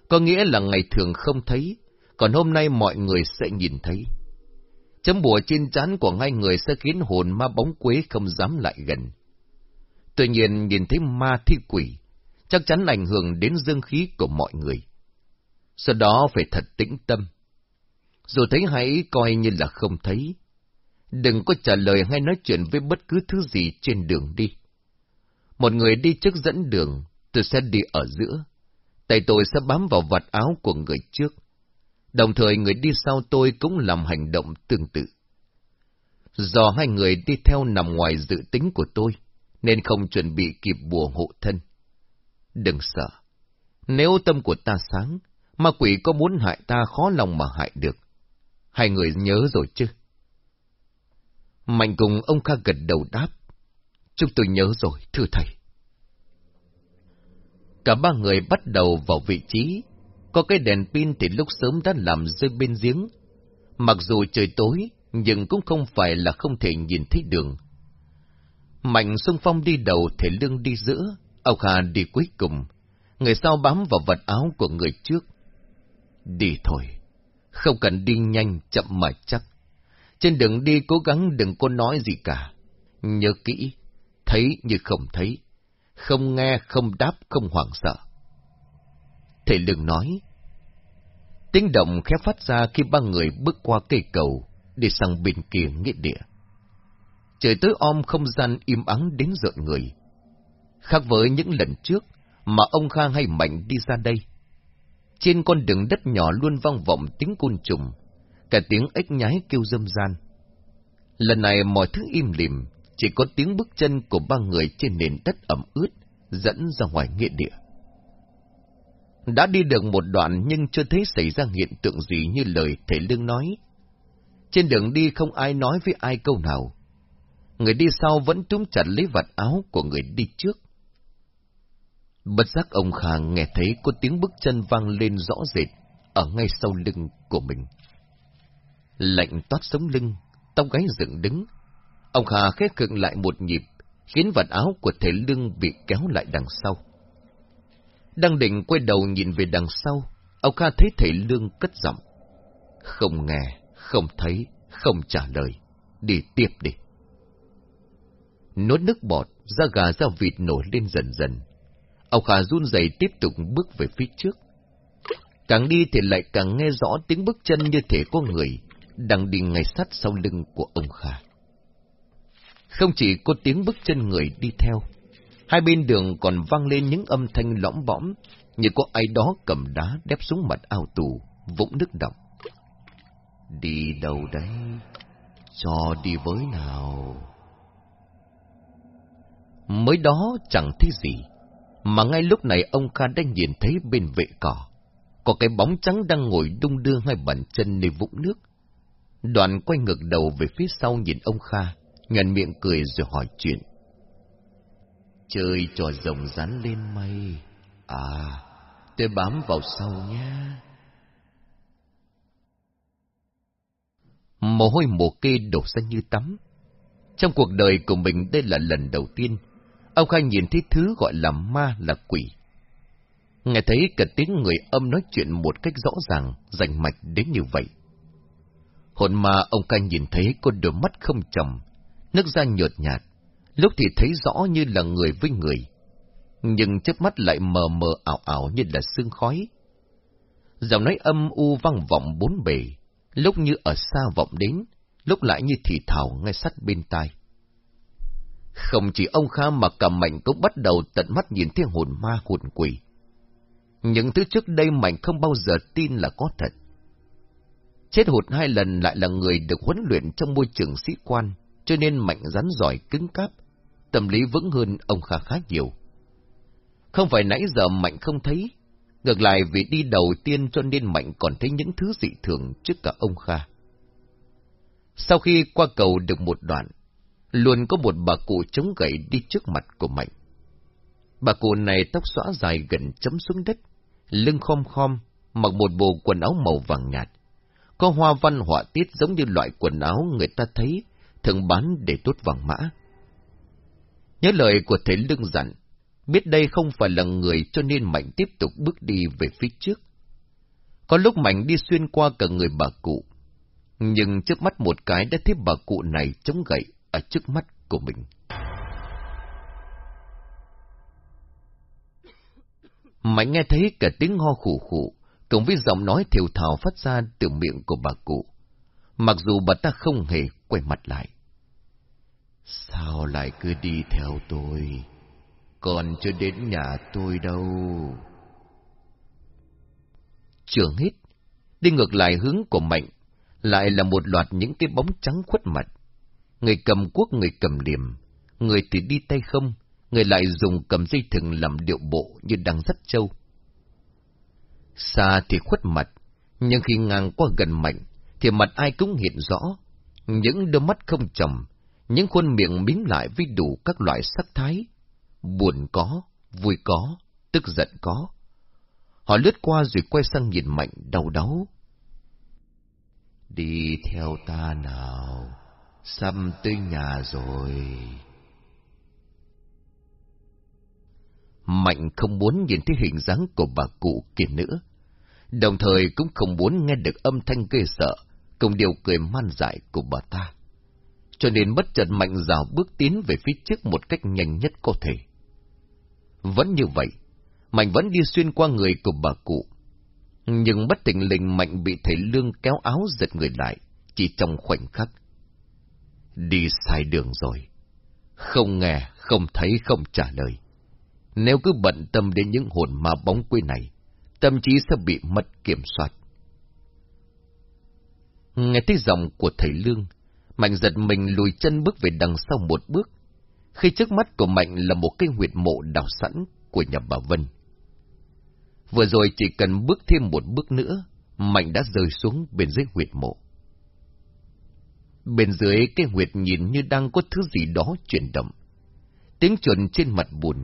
Có nghĩa là ngày thường không thấy, còn hôm nay mọi người sẽ nhìn thấy. Chấm bùa trên trán của hai người sẽ khiến hồn ma bóng quế không dám lại gần. Tuy nhiên nhìn thấy ma thi quỷ, chắc chắn ảnh hưởng đến dương khí của mọi người. Sau đó phải thật tĩnh tâm. Dù thấy hãy coi như là không thấy. Đừng có trả lời hay nói chuyện với bất cứ thứ gì trên đường đi. Một người đi trước dẫn đường, tôi sẽ đi ở giữa. Tay tôi sẽ bám vào vạt áo của người trước. Đồng thời người đi sau tôi cũng làm hành động tương tự. Do hai người đi theo nằm ngoài dự tính của tôi, nên không chuẩn bị kịp bùa hộ thân. Đừng sợ. Nếu tâm của ta sáng, ma quỷ có muốn hại ta khó lòng mà hại được. Hai người nhớ rồi chứ? Mạnh cùng ông Kha gật đầu đáp. Chúng tôi nhớ rồi, thưa thầy. Cả ba người bắt đầu vào vị trí. Có cái đèn pin thì lúc sớm đã làm rơi bên giếng. Mặc dù trời tối, nhưng cũng không phải là không thể nhìn thấy đường. Mạnh xung phong đi đầu, thể lương đi giữa, ông Kha đi cuối cùng. Người sau bám vào vật áo của người trước. Đi thôi, không cần đi nhanh, chậm mà chắc. Trên đường đi cố gắng đừng có nói gì cả. Nhớ kỹ, thấy như không thấy, không nghe, không đáp, không hoảng sợ. Thầy đừng nói, tiếng động khép phát ra khi ba người bước qua cây cầu, đi sang bên kia nghĩa địa. Trời tối om không gian im ắng đến rợn người. Khác với những lần trước mà ông Khang hay Mạnh đi ra đây, trên con đường đất nhỏ luôn vang vọng tiếng côn trùng, cả tiếng ếch nhái kêu râm gian. Lần này mọi thứ im lìm, chỉ có tiếng bước chân của ba người trên nền đất ẩm ướt, dẫn ra ngoài nghĩa địa. Đã đi được một đoạn nhưng chưa thấy xảy ra hiện tượng gì như lời thầy Lương nói. Trên đường đi không ai nói với ai câu nào. Người đi sau vẫn túm chặt lấy vạt áo của người đi trước. Bất giác ông Khang nghe thấy có tiếng bước chân vang lên rõ rệt ở ngay sau lưng của mình. Lạnh toát sống lưng, tóc gáy dựng đứng. Ông Kha khép khựng lại một nhịp, khiến vạt áo của thể lưng bị kéo lại đằng sau. Đang định quay đầu nhìn về đằng sau, ông Kha thấy thể lương cất giọng. Không nghe, không thấy, không trả lời. Đi tiếp đi. Nốt nước bọt, da gà da vịt nổi lên dần dần. Ông Khả run rẩy tiếp tục bước về phía trước. Càng đi thì lại càng nghe rõ tiếng bước chân như thể có người đang đi ngay sát sau lưng của ông Khả. Không chỉ có tiếng bước chân người đi theo, hai bên đường còn vang lên những âm thanh lõm bõm như có ai đó cầm đá đép xuống mặt ao tù, vũng nước động. Đi đâu đấy? Cho đi với nào? Mới đó chẳng thấy gì, mà ngay lúc này ông Kha đang nhìn thấy bên vệ cỏ, có cái bóng trắng đang ngồi đung đưa hai bàn chân nơi vũng nước. Đoàn quay ngược đầu về phía sau nhìn ông Kha, ngần miệng cười rồi hỏi chuyện. Chơi trò rồng rắn lên mây. À, tôi bám vào sau nha. Mồ hôi mồ kê đổ ra như tắm. Trong cuộc đời của mình đây là lần đầu tiên, ông Khai nhìn thấy thứ gọi là ma là quỷ. Nghe thấy cả tiếng người âm nói chuyện một cách rõ ràng, rành mạch đến như vậy. Hồn ma ông Khai nhìn thấy con đôi mắt không trầm, nước da nhợt nhạt, lúc thì thấy rõ như là người với người, nhưng chớp mắt lại mờ mờ ảo ảo như là sương khói. Giọng nói âm u vang vọng bốn bề, lúc như ở xa vọng đến, lúc lại như thì thào ngay sát bên tai. Không chỉ ông Kha mà cả Mạnh cũng bắt đầu tận mắt nhìn thấy hồn ma hồn quỷ. Những thứ trước đây Mạnh không bao giờ tin là có thật. Chết hụt hai lần lại là người được huấn luyện trong môi trường sĩ quan, cho nên Mạnh rắn giỏi cứng cáp, tâm lý vững hơn ông Kha khá nhiều. Không phải nãy giờ Mạnh không thấy, ngược lại vì đi đầu tiên cho nên Mạnh còn thấy những thứ dị thường trước cả ông Kha. Sau khi qua cầu được một đoạn, luôn có một bà cụ chống gậy đi trước mặt của Mạnh. Bà cụ này tóc xõa dài gần chấm xuống đất, lưng khom khom, mặc một bộ quần áo màu vàng nhạt. Có hoa văn họa tiết giống như loại quần áo người ta thấy thường bán để tốt vàng mã. Nhớ lời của thầy lưng dặn, biết đây không phải là người cho nên Mạnh tiếp tục bước đi về phía trước. Có lúc Mạnh đi xuyên qua cả người bà cụ, nhưng trước mắt một cái đã thấy bà cụ này chống gậy ở trước mắt của mình. Mạnh nghe thấy cả tiếng ho khủ khủ, cùng với giọng nói thiểu thảo phát ra từ miệng của bà cụ. Mặc dù bà ta không hề quay mặt lại. Sao lại cứ đi theo tôi? Còn chưa đến nhà tôi đâu. Trường hít, đi ngược lại hướng của Mạnh, lại là một loạt những cái bóng trắng khuất mặt. Người cầm cuốc người cầm điểm người thì đi tay không, người lại dùng cầm dây thừng làm điệu bộ như đang dắt trâu. Xa thì khuất mặt, nhưng khi ngang qua gần Mạnh, thì mặt ai cũng hiện rõ, những đôi mắt không trầm, những khuôn miệng miếng lại với đủ các loại sắc thái, buồn có, vui có, tức giận có. Họ lướt qua rồi quay sang nhìn Mạnh đau đớn. Đi theo ta nào, xăm tới nhà rồi. Mạnh không muốn nhìn thấy hình dáng của bà cụ kia nữa, đồng thời cũng không muốn nghe được âm thanh ghê sợ, cùng điều cười man dại của bà ta. Cho nên bất chợt Mạnh rào bước tiến về phía trước một cách nhanh nhất có thể. Vẫn như vậy, Mạnh vẫn đi xuyên qua người của bà cụ. Nhưng bất tình lình Mạnh bị thầy Lương kéo áo giật người lại, chỉ trong khoảnh khắc. Đi sai đường rồi. Không nghe, không thấy, không trả lời. Nếu cứ bận tâm đến những hồn ma bóng quê này, tâm trí sẽ bị mất kiểm soát. Nghe thấy giọng của thầy Lương, Mạnh giật mình lùi chân bước về đằng sau một bước, khi trước mắt của Mạnh là một cái huyệt mộ đào sẵn của nhà bà Vân. Vừa rồi chỉ cần bước thêm một bước nữa, Mạnh đã rơi xuống bên dưới huyệt mộ. Bên dưới cái huyệt nhìn như đang có thứ gì đó chuyển động. Tiếng chuồn trên mặt bùn,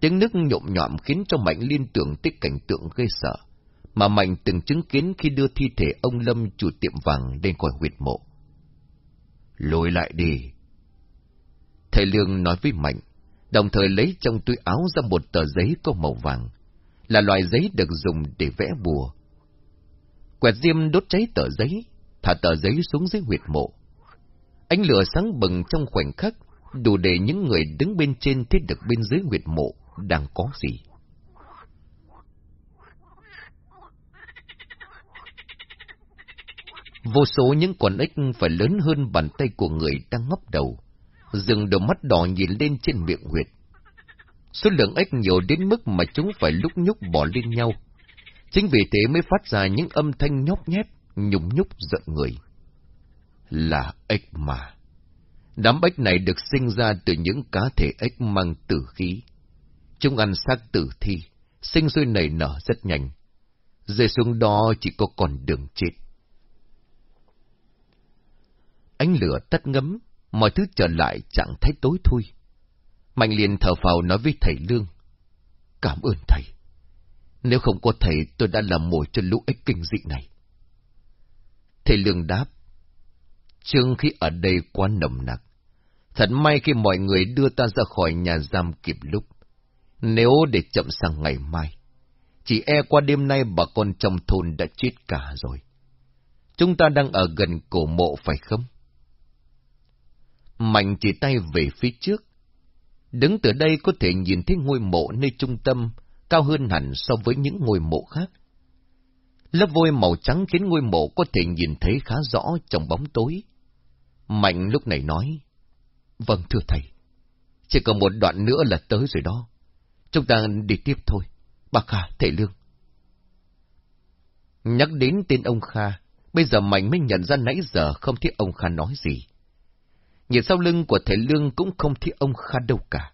tiếng nước nhộm nhọm khiến cho Mạnh liên tưởng tới cảnh tượng gây sợ, mà Mạnh từng chứng kiến khi đưa thi thể ông Lâm chủ tiệm vàng lên khỏi huyệt mộ. Lùi lại đi. Thầy Lương nói với Mạnh, đồng thời lấy trong túi áo ra một tờ giấy có màu vàng, là loại giấy được dùng để vẽ bùa. Quẹt diêm đốt cháy tờ giấy, thả tờ giấy xuống dưới huyệt mộ. Ánh lửa sáng bừng trong khoảnh khắc, đủ để những người đứng bên trên thấy được bên dưới nguyệt mộ đang có gì. Vô số những con ếch phải lớn hơn bàn tay của người đang ngóc đầu, dừng đôi mắt đỏ nhìn lên trên miệng huyệt. Số lượng ếch nhiều đến mức mà chúng phải lúc nhúc bỏ lên nhau. Chính vì thế mới phát ra những âm thanh nhóc nhép, nhùng nhúc giận người. Là ếch mà. Đám ếch này được sinh ra từ những cá thể ếch mang tử khí. Chúng ăn xác tử thi, sinh sôi nảy nở rất nhanh. Rơi xuống đó chỉ có con đường chết. ánh lửa tắt ngấm, mọi thứ trở lại chẳng thấy tối thui. Mạnh liền thở phào nói với thầy Lương. Cảm ơn thầy. Nếu không có thầy tôi đã làm mồi cho lũ ếch kinh dị này. Thầy Lương đáp. Trương khí ở đây quá nồng nặc. Thật may khi mọi người đưa ta ra khỏi nhà giam kịp lúc. Nếu để chậm sang ngày mai, chỉ e qua đêm nay bà con trong thôn đã chết cả rồi. Chúng ta đang ở gần cổ mộ phải không? Mạnh chỉ tay về phía trước. Đứng từ đây có thể nhìn thấy ngôi mộ nơi trung tâm, cao hơn hẳn so với những ngôi mộ khác. Lớp vôi màu trắng khiến ngôi mộ có thể nhìn thấy khá rõ trong bóng tối. Mạnh lúc này nói, Vâng thưa thầy, chỉ còn một đoạn nữa là tới rồi đó. Chúng ta đi tiếp thôi. Bà Kha, thầy Lương. Nhắc đến tên ông Kha, bây giờ Mạnh mới nhận ra nãy giờ không thấy ông Kha nói gì. Nhìn sau lưng của thầy Lương cũng không thấy ông Kha đâu cả.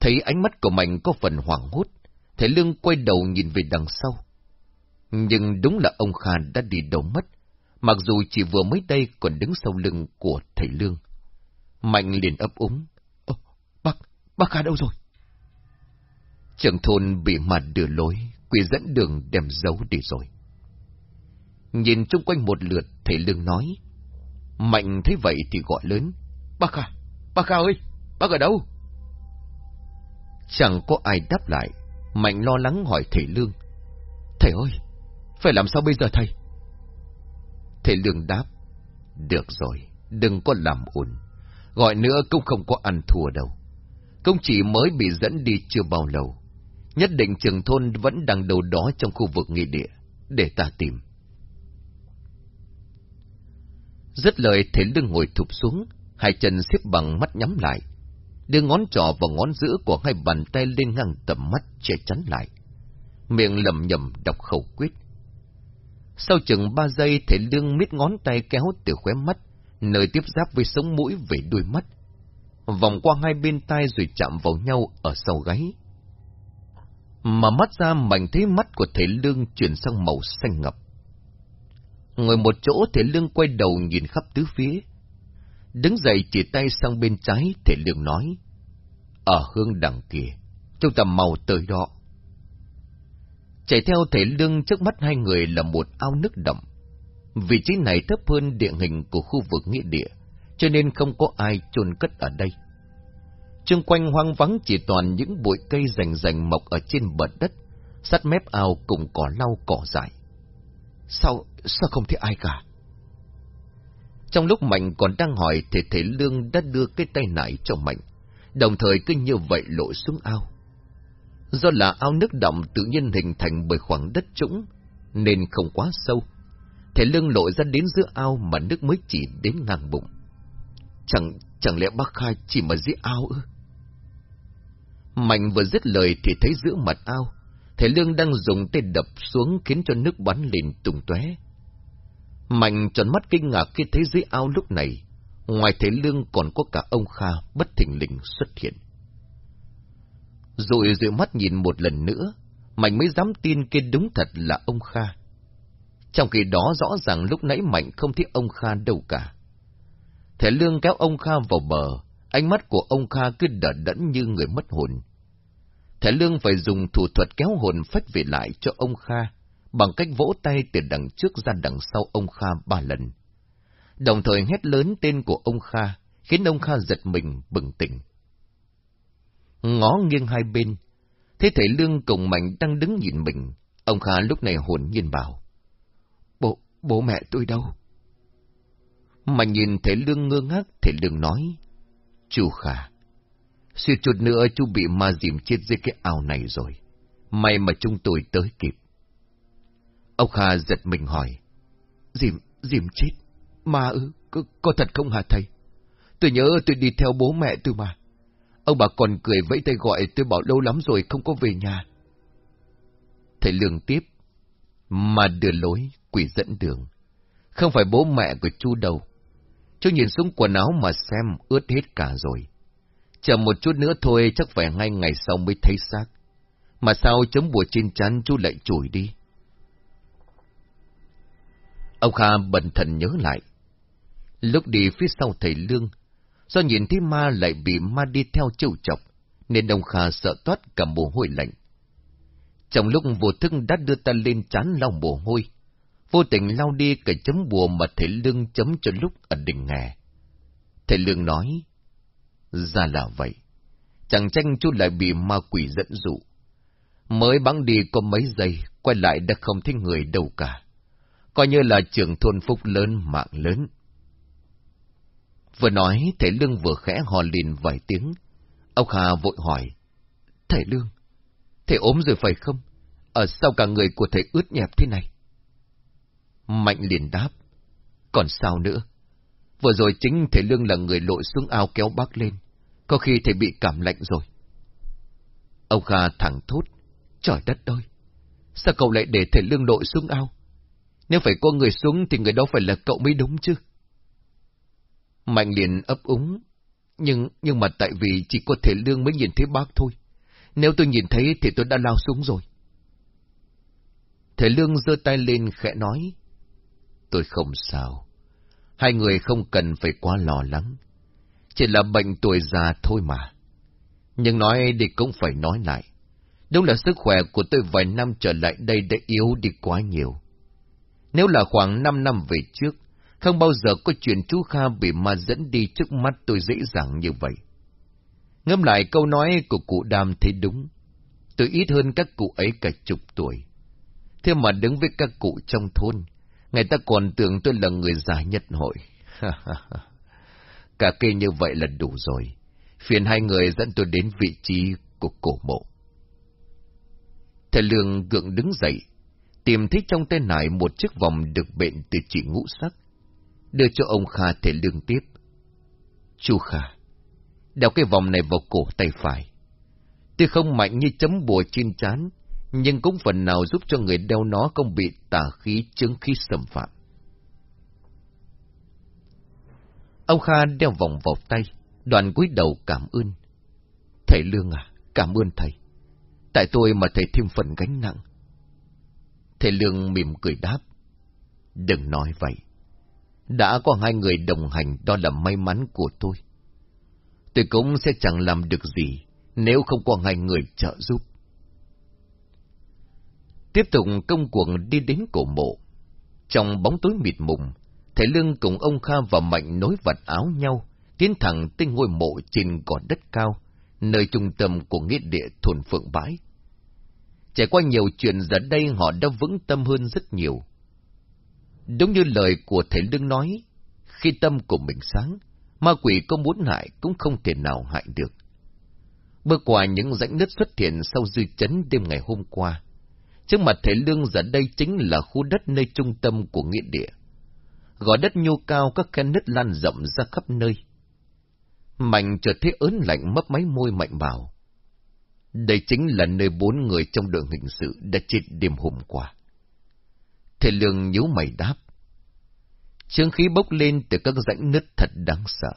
Thấy ánh mắt của Mạnh có phần hoảng hốt, thầy Lương quay đầu nhìn về đằng sau. Nhưng đúng là ông Kha đã đi đâu mất, mặc dù chỉ vừa mới đây còn đứng sau lưng của thầy Lương. Mạnh liền ấp úng. Ồ, bác, bác Kha đâu rồi? Trưởng thôn bị mặt đưa lối, quỳ dẫn đường đem giấu đi rồi. Nhìn chung quanh một lượt, thầy Lương nói. Mạnh thấy vậy thì gọi lớn. Bác Kha, bác Kha ơi, bác ở đâu? Chẳng có ai đáp lại. Mạnh lo lắng hỏi thầy Lương. Thầy ơi, phải làm sao bây giờ thầy? Thầy Lương đáp. Được rồi, đừng có làm ồn. Gọi nữa cũng không có ăn thua đâu. Công chỉ mới bị dẫn đi chưa bao lâu. Nhất định trường thôn vẫn đang đâu đó trong khu vực nghị địa, để ta tìm. Rất lời thế lưng ngồi thụp xuống, hai chân xếp bằng mắt nhắm lại. Đưa ngón trỏ và ngón giữa của hai bàn tay lên ngang tầm mắt che chắn lại. Miệng lầm nhầm đọc khẩu quyết. Sau chừng ba giây thể lương miết ngón tay kéo từ khóe mắt, nơi tiếp giáp với sống mũi về đuôi mắt. Vòng qua hai bên tai rồi chạm vào nhau ở sau gáy. Mà mắt ra mảnh thấy mắt của thể lương chuyển sang màu xanh ngập. Ngồi một chỗ thể lương quay đầu nhìn khắp tứ phía. Đứng dậy chỉ tay sang bên trái thể lương nói. Ở hương đằng kia, chúng ta mau tới đó. Chạy theo thể lương trước mắt hai người là một ao nước đậm. Vị trí này thấp hơn địa hình của khu vực nghĩa địa, cho nên không có ai chôn cất ở đây. Trung quanh hoang vắng chỉ toàn những bụi cây rành rành mọc ở trên bờ đất, sát mép ao cùng cỏ lau cỏ dại. Sao, sao không thấy ai cả? Trong lúc Mạnh còn đang hỏi thì Thể Lương đã đưa cái tay nải cho Mạnh, đồng thời cứ như vậy lộ xuống ao. Do là ao nước động tự nhiên hình thành bởi khoảng đất trũng, nên không quá sâu. Thể Lương lộ ra đến giữa ao mà nước mới chỉ đến ngang bụng. Chẳng, chẳng lẽ bác Khai chỉ mà dưới ao ư? Mạnh vừa dứt lời thì thấy giữa mặt ao, Thể Lương đang dùng tay đập xuống khiến cho nước bắn lên tung tóe. Mạnh tròn mắt kinh ngạc khi thấy dưới ao lúc này, ngoài Thể Lương còn có cả ông Kha bất thình lình xuất hiện. Rồi dựa mắt nhìn một lần nữa, Mạnh mới dám tin kia đúng thật là ông Kha. Trong khi đó rõ ràng lúc nãy Mạnh không thấy ông Kha đâu cả. thẻ Lương kéo ông Kha vào bờ, ánh mắt của ông Kha cứ đỡ đẫn như người mất hồn. thẻ Lương phải dùng thủ thuật kéo hồn phách về lại cho ông Kha, bằng cách vỗ tay từ đằng trước ra đằng sau ông Kha ba lần. Đồng thời hét lớn tên của ông Kha, khiến ông Kha giật mình, bừng tỉnh. Ngó nghiêng hai bên, thế thể Lương cùng Mạnh đang đứng nhìn mình, ông Kha lúc này hồn nhiên bảo. Bố, bố mẹ tôi đâu? Mạnh nhìn thể Lương ngơ ngác, thể Lương nói. Chú Kha, suy chút nữa chú bị ma dìm chết dưới cái ao này rồi. May mà chúng tôi tới kịp. Ông Kha giật mình hỏi. Dìm, dìm chết? Ma ư? Có, có thật không hả thầy? Tôi nhớ tôi đi theo bố mẹ tôi mà. Ông bà còn cười vẫy tay gọi tôi bảo lâu lắm rồi không có về nhà. Thầy lường tiếp. Mà đưa lối, quỷ dẫn đường. Không phải bố mẹ của chú đâu. Chú nhìn xuống quần áo mà xem ướt hết cả rồi. Chờ một chút nữa thôi chắc phải ngay ngày sau mới thấy xác. Mà sao chấm bùa trên chắn chú lại chùi đi? Ông Kha bẩn thần nhớ lại. Lúc đi phía sau thầy Lương, do nhìn thấy ma lại bị ma đi theo trêu chọc, nên đồng Kha sợ toát cả mồ hôi lạnh. Trong lúc vô thức đã đưa ta lên chán lau mồ hôi, vô tình lau đi cái chấm bùa mà thầy Lương chấm cho lúc ở đỉnh nghè. Thầy Lương nói, ra là vậy, chẳng tranh chút lại bị ma quỷ dẫn dụ. Mới bắn đi có mấy giây, quay lại đã không thấy người đâu cả. Coi như là trường thôn phúc lớn mạng lớn. Vừa nói, thầy Lương vừa khẽ hò liền vài tiếng. Ông Hà vội hỏi, Thầy Lương, thầy ốm rồi phải không? Ở sao cả người của thầy ướt nhẹp thế này? Mạnh liền đáp, còn sao nữa? Vừa rồi chính thầy Lương là người lội xuống ao kéo bác lên, có khi thầy bị cảm lạnh rồi. Ông Kha thẳng thốt, trời đất ơi, sao cậu lại để thầy Lương lội xuống ao? Nếu phải có người xuống thì người đó phải là cậu mới đúng chứ. Mạnh liền ấp úng, nhưng nhưng mà tại vì chỉ có thể Lương mới nhìn thấy bác thôi. Nếu tôi nhìn thấy thì tôi đã lao xuống rồi. Thể Lương giơ tay lên khẽ nói, tôi không sao. Hai người không cần phải quá lo lắng. Chỉ là bệnh tuổi già thôi mà. Nhưng nói đi cũng phải nói lại. Đúng là sức khỏe của tôi vài năm trở lại đây đã yếu đi quá nhiều. Nếu là khoảng 5 năm về trước, không bao giờ có chuyện chú Kha bị ma dẫn đi trước mắt tôi dễ dàng như vậy. Ngâm lại câu nói của cụ Đàm thấy đúng. Tôi ít hơn các cụ ấy cả chục tuổi. Thế mà đứng với các cụ trong thôn, người ta còn tưởng tôi là người già nhất hội. Cả kê như vậy là đủ rồi. Phiền hai người dẫn tôi đến vị trí của cổ mộ. Thầy Lương gượng đứng dậy, tìm thấy trong tay nải một chiếc vòng được bệnh từ chị ngũ sắc. Đưa cho ông Kha thể Lương tiếp. Chú Kha, đeo cái vòng này vào cổ tay phải. Tuy không mạnh như chấm bùa trên chán, nhưng cũng phần nào giúp cho người đeo nó không bị tà khí chứng khí xâm phạm. Ông Kha đeo vòng vào tay, đoàn cúi đầu cảm ơn. Thầy Lương à, cảm ơn thầy. Tại tôi mà thầy thêm phần gánh nặng. Thầy Lương mỉm cười đáp. Đừng nói vậy. Đã có hai người đồng hành đó là may mắn của tôi. Tôi cũng sẽ chẳng làm được gì nếu không có hai người trợ giúp. Tiếp tục công cuộc đi đến cổ mộ. Trong bóng tối mịt mùng, Thầy Lương cùng ông Kha và Mạnh nối vật áo nhau, tiến thẳng tới ngôi mộ trên gò đất cao, nơi trung tâm của nghĩa địa thôn Phượng Bãi. Trải qua nhiều chuyện giờ đây họ đã vững tâm hơn rất nhiều. Đúng như lời của thầy Lương nói, khi tâm của mình sáng, ma quỷ có muốn hại cũng không thể nào hại được. Bước qua những rãnh nứt xuất hiện sau dư chấn đêm ngày hôm qua, trước mặt thầy Lương giờ đây chính là khu đất nơi trung tâm của nghĩa địa. Gò đất nhô cao các khe nứt lan rộng ra khắp nơi. Mạnh chợt thấy ớn lạnh mấp máy môi mạnh bảo. Đây chính là nơi bốn người trong đội hình sự đã chết đêm hôm qua. Thầy Lương nhíu mày đáp. Trương khí bốc lên từ các rãnh nứt thật đáng sợ.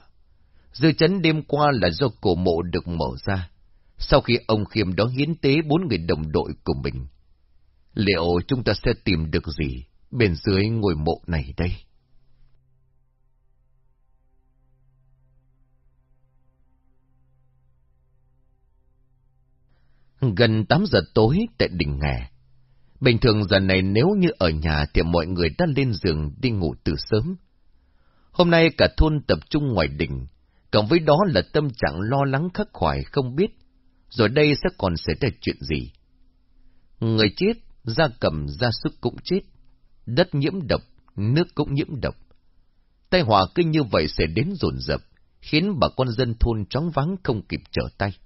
Dư chấn đêm qua là do cổ mộ được mở ra, sau khi ông Khiêm đó hiến tế bốn người đồng đội của mình. Liệu chúng ta sẽ tìm được gì bên dưới ngôi mộ này đây? Gần 8 giờ tối tại đỉnh nghè. Bình thường giờ này nếu như ở nhà thì mọi người đã lên giường đi ngủ từ sớm. Hôm nay cả thôn tập trung ngoài đỉnh, cộng với đó là tâm trạng lo lắng khắc khoải không biết, rồi đây sẽ còn xảy ra chuyện gì. Người chết, da cầm, da súc cũng chết, đất nhiễm độc, nước cũng nhiễm độc. Tai họa kinh như vậy sẽ đến dồn dập, khiến bà con dân thôn chóng vắng không kịp trở tay.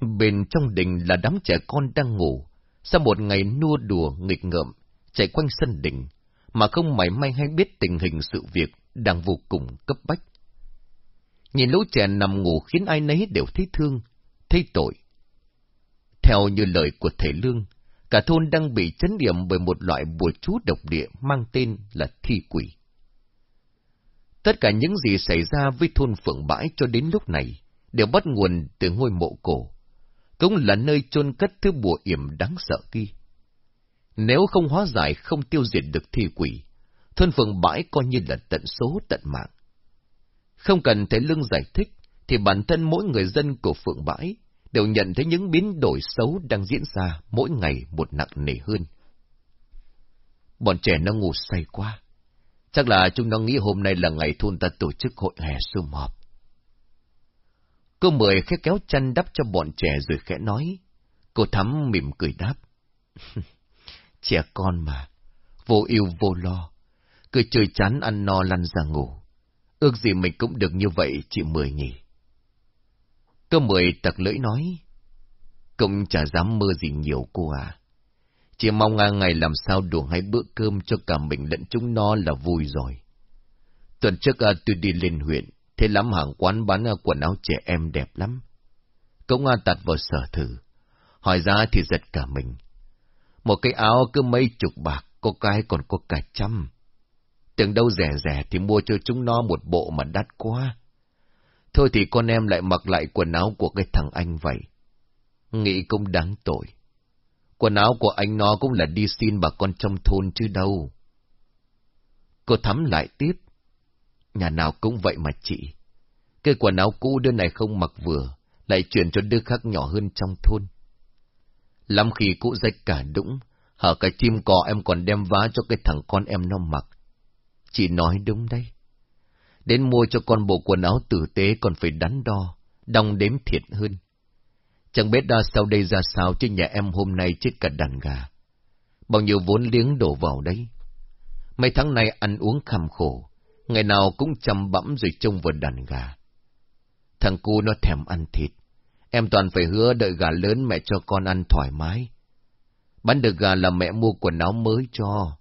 Bên trong đình là đám trẻ con đang ngủ, sau một ngày nua đùa nghịch ngợm, chạy quanh sân đình, mà không mảy may hay biết tình hình sự việc đang vô cùng cấp bách. Nhìn lũ trẻ nằm ngủ khiến ai nấy đều thấy thương, thấy tội. Theo như lời của thầy Lương, cả thôn đang bị chấn điểm bởi một loại bùa chú độc địa mang tên là thi quỷ. Tất cả những gì xảy ra với thôn Phượng Bãi cho đến lúc này đều bắt nguồn từ ngôi mộ cổ, cũng là nơi chôn cất thứ bùa yểm đáng sợ kia. Nếu không hóa giải, không tiêu diệt được thi quỷ, thôn phường bãi coi như là tận số tận mạng. Không cần thấy lưng giải thích, thì bản thân mỗi người dân của phượng bãi đều nhận thấy những biến đổi xấu đang diễn ra mỗi ngày một nặng nề hơn. Bọn trẻ nó ngủ say quá. Chắc là chúng nó nghĩ hôm nay là ngày thôn ta tổ chức hội hè sum họp. Cô Mười khẽ kéo chân đắp cho bọn trẻ rồi khẽ nói. Cô Thắm mỉm cười đáp. trẻ con mà, vô yêu vô lo, cứ chơi chán ăn no lăn ra ngủ. Ước gì mình cũng được như vậy chị Mười nhỉ. Cô Mười tặc lưỡi nói. Cũng chả dám mơ gì nhiều cô à. Chỉ mong ngang ngày làm sao đủ hai bữa cơm cho cả mình lẫn chúng nó là vui rồi. Tuần trước à, tôi đi lên huyện, thế lắm hàng quán bán à, quần áo trẻ em đẹp lắm. Cũng an tạt vào sở thử. Hỏi ra thì giật cả mình. Một cái áo cứ mấy chục bạc, có cái còn có cả trăm. Tưởng đâu rẻ rẻ thì mua cho chúng nó một bộ mà đắt quá. Thôi thì con em lại mặc lại quần áo của cái thằng anh vậy. Nghĩ cũng đáng tội. Quần áo của anh nó cũng là đi xin bà con trong thôn chứ đâu. Cô thắm lại tiếp. Nhà nào cũng vậy mà chị. Cái quần áo cũ đứa này không mặc vừa, lại chuyển cho đứa khác nhỏ hơn trong thôn. Lắm khi cũ rách cả đũng, hở cái chim cò em còn đem vá cho cái thằng con em nó mặc. Chị nói đúng đấy. Đến mua cho con bộ quần áo tử tế còn phải đắn đo, đong đếm thiệt hơn. Chẳng biết đa sau đây ra sao chứ nhà em hôm nay chết cả đàn gà. Bao nhiêu vốn liếng đổ vào đấy. Mấy tháng nay ăn uống kham khổ, ngày nào cũng chăm bẵm rồi trông vào đàn gà. Thằng cu nó thèm ăn thịt, em toàn phải hứa đợi gà lớn mẹ cho con ăn thoải mái. Bán được gà là mẹ mua quần áo mới cho.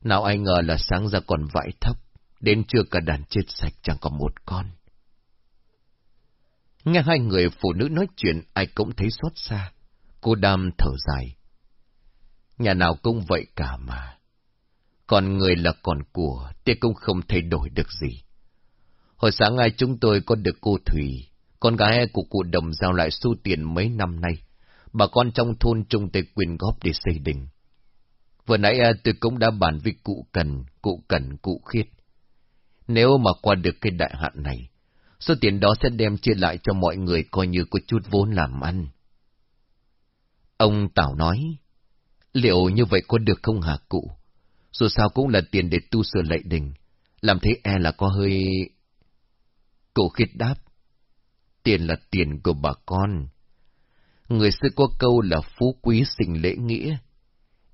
Nào ai ngờ là sáng ra còn vãi thấp, đến trưa cả đàn chết sạch chẳng có một con. Nghe hai người phụ nữ nói chuyện, ai cũng thấy xót xa. Cô đam thở dài. Nhà nào cũng vậy cả mà. Còn người là còn của, thì cũng không thay đổi được gì. Hồi sáng nay chúng tôi có được cô Thủy, con gái của cụ Đồng giao lại xu tiền mấy năm nay. Bà con trong thôn trung tây quyền góp để xây đình. Vừa nãy à, tôi cũng đã bàn với cụ Cần, cụ Cần, cụ Khiết. Nếu mà qua được cái đại hạn này, số tiền đó sẽ đem chia lại cho mọi người coi như có chút vốn làm ăn. Ông Tảo nói, liệu như vậy có được không hả cụ? Dù sao cũng là tiền để tu sửa lệ đình, làm thế e là có hơi... cổ khít đáp, tiền là tiền của bà con. Người xưa có câu là phú quý sinh lễ nghĩa.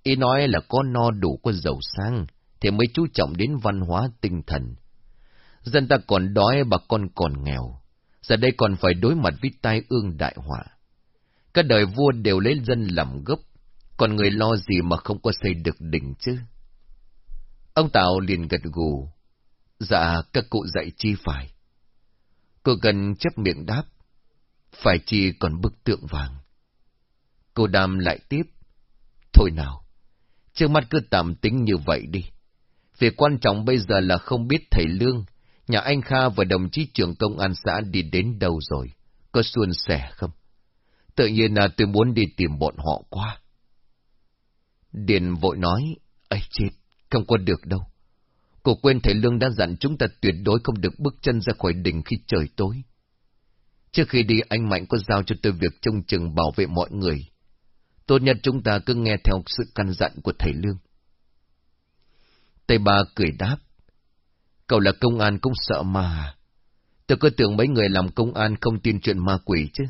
Ý nói là có no đủ có giàu sang, thì mới chú trọng đến văn hóa tinh thần Dân ta còn đói bà con còn nghèo. Giờ đây còn phải đối mặt với tai ương đại họa. Các đời vua đều lấy dân làm gốc, còn người lo gì mà không có xây được đỉnh chứ? Ông Tạo liền gật gù. Dạ, các cụ dạy chi phải. Cô cần chấp miệng đáp. Phải chi còn bức tượng vàng. Cô đam lại tiếp. Thôi nào, trước mắt cứ tạm tính như vậy đi. Việc quan trọng bây giờ là không biết thầy Lương Nhà anh Kha và đồng chí trưởng công an xã đi đến đâu rồi? Có suôn sẻ không? Tự nhiên là tôi muốn đi tìm bọn họ qua. Điền vội nói, ấy chết, không qua được đâu. Cô quên thầy Lương đã dặn chúng ta tuyệt đối không được bước chân ra khỏi đỉnh khi trời tối. Trước khi đi anh Mạnh có giao cho tôi việc trông chừng bảo vệ mọi người. Tốt nhất chúng ta cứ nghe theo sự căn dặn của thầy Lương. Tây Ba cười đáp. Cậu là công an cũng sợ mà. Tôi cứ tưởng mấy người làm công an không tin chuyện ma quỷ chứ.